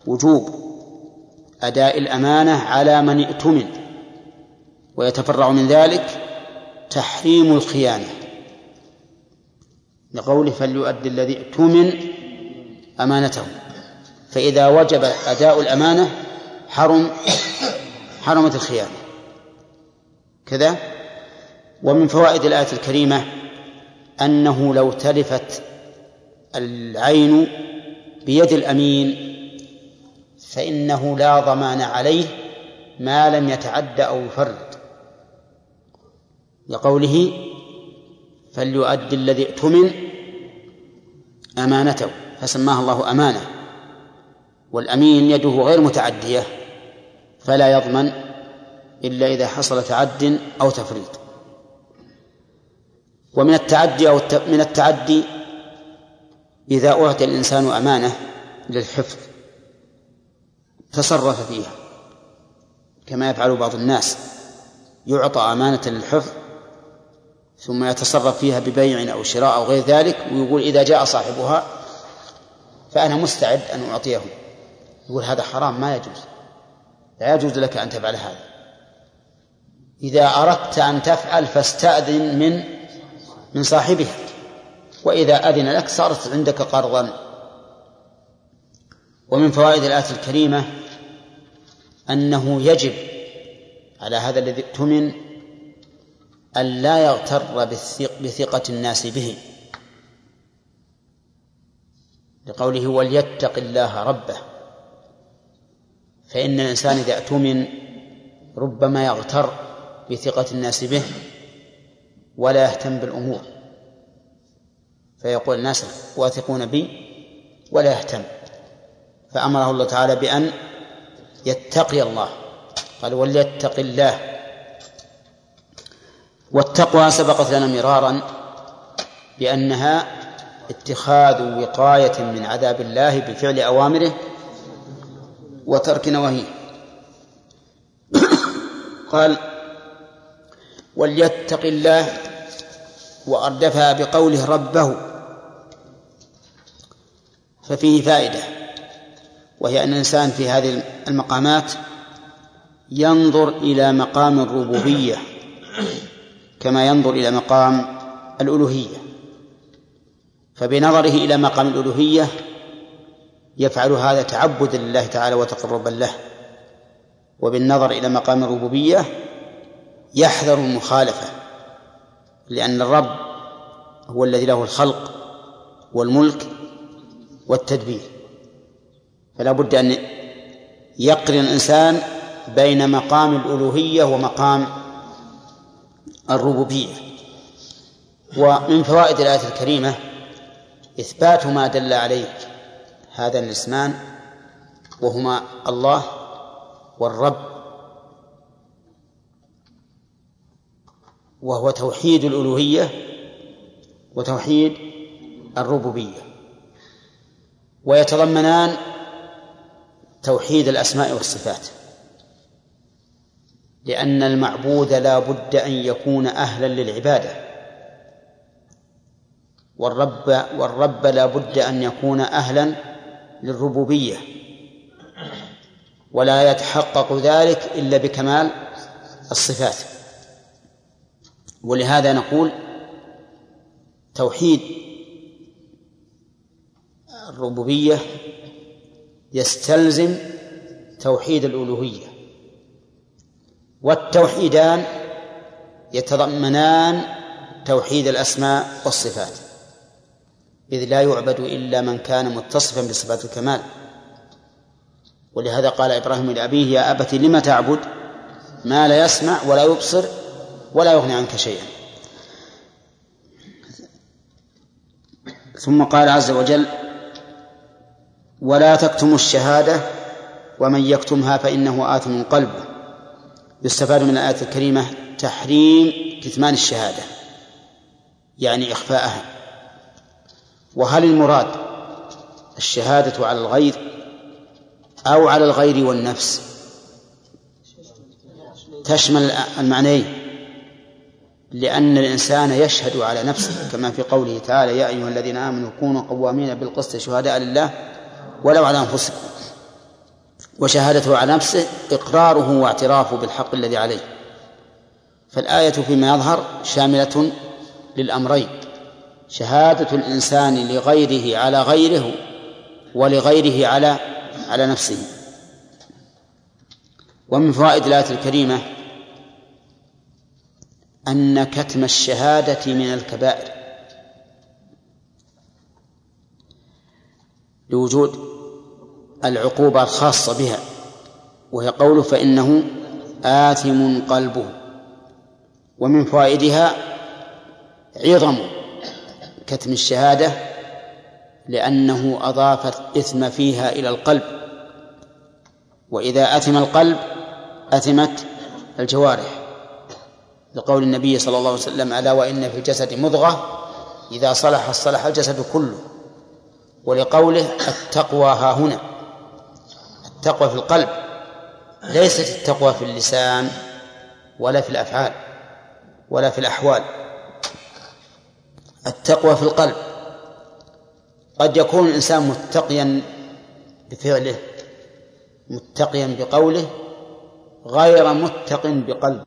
وجوب أداء الأمانة على من ائتمن ويتفرع من ذلك تحريم الخيانة. لقوله فليؤدي الذي ائتمن أمانته. فإذا وجب أداء الأمانة حرم حرمت الخيانة. كذا؟ ومن فوائد الآية الكريمة أنه لو تلفت العين بيد الأمين فإنه لا ضمان عليه ما لم يتعد أو يفرط. لقوله فليؤدي الذي ائتمن أمانته فسماها الله أمانة. والأمين يده غير متعدية فلا يضمن إلا إذا حصل تعد أو تفريط. ومن التعدي أو من التعدي إذا أعطي الإنسان أمانة للحفظ تصرف فيها. كما يفعل بعض الناس يعطى أمانة للحفظ ثم يتصرف فيها ببيع أو شراء أو غير ذلك ويقول إذا جاء صاحبها فأنا مستعد أن أعطيه. يقول هذا حرام ما يجوز. لا يجوز لك أن تفعل هذا. إذا أردت أن تفعل فاستأذن من من صاحبها. وإذا أذن لك صارت عندك قرضا. ومن فوائد الآية الكريمة أنه يجب على هذا الذي اؤتمن أن لا يغتر بثقة الناس به. لقوله وليتق الله ربه. فإن الإنسان إذا اؤتمن ربما يغتر بثقة الناس به ولا يهتم بالأمور. فيقول الناس واثقون بي ولا يهتم. فأمره الله تعالى بأن يتقي الله قال وليتق الله والتقوى سبقت لنا مرارا بأنها اتخاذ وقاية من عذاب الله بفعل أوامره وترك نواهيه. قال وليتق الله وأردفها بقوله ربه. ففيه فائدة وهي أن الإنسان في هذه المقامات ينظر إلى مقام الربوبية كما ينظر إلى مقام الألوهية فبنظره إلى مقام الألوهية يفعل هذا تعبدا لله تعالى وتقربا له وبالنظر إلى مقام الربوبية يحذر المخالفة لأن الرب هو الذي له الخلق والملك والتدبير. فلا بد أن يقرن الإنسان بين مقام الألوهية ومقام الربوبية. ومن فوائد الآية الكريمة إثبات ما دل عليه هذا الإسمان وهما الله والرب وهو توحيد الألوهية وتوحيد الربوبية. ويتضمنان توحيد الأسماء والصفات. لأن المعبود لا بد أن يكون أهلا للعبادة. والرب والرب لا بد أن يكون أهلا للربوبية. ولا يتحقق ذلك إلا بكمال الصفات. ولهذا نقول توحيد الربوبية يستلزم توحيد الألوهية والتوحيدان يتضمنان توحيد الأسماء والصفات إذ لا يعبد إلا من كان متصفا بصفات الكمال. ولهذا قال إبراهيم لأبيه يا أبت لم تعبد؟ ما لا يسمع ولا يبصر ولا يغني عنك شيئا. ثم قال عز وجل ولا تكتموا الشهادة ومن يكتمها فإنه آثم قلبه يستفاد من الآية الكريمة تحريم كتمان الشهادة يعني إخفاءها. وهل المراد الشهادة على الغير أو على الغير والنفس؟ تشمل المعنيين لأن الإنسان يشهد على نفسه كما في قوله تعالى يا أيها الذين آمنوا كونوا قوامين بالقسط شهداء لله ولو على أنفسكم. وشهادته على نفسه إقراره واعترافه بالحق الذي عليه. فالآية فيما يظهر شاملة للأمرين. شهادة الإنسان لغيره على غيره ولغيره على على نفسه. ومن فوائد الآية الكريمة أن كتم الشهادة من الكبائر. لوجود العقوبة الخاصة بها وهي قوله فإنه آثم قلبه ومن فوائدها عظم كتم الشهادة لأنه أضاف الإثم فيها إلى القلب وإذا أثم القلب أثمت الجوارح لقول النبي صلى الله عليه وسلم ألا وإن في الجسد مضغة إذا صلح صلح الجسد كله. ولقوله التقوى ها هنا. التقوى في القلب ليست التقوى في اللسان ولا في الأفعال ولا في الأحوال. التقوى في القلب قد يكون الإنسان متقيا بفعله متقيا بقوله غير متق بقلبه.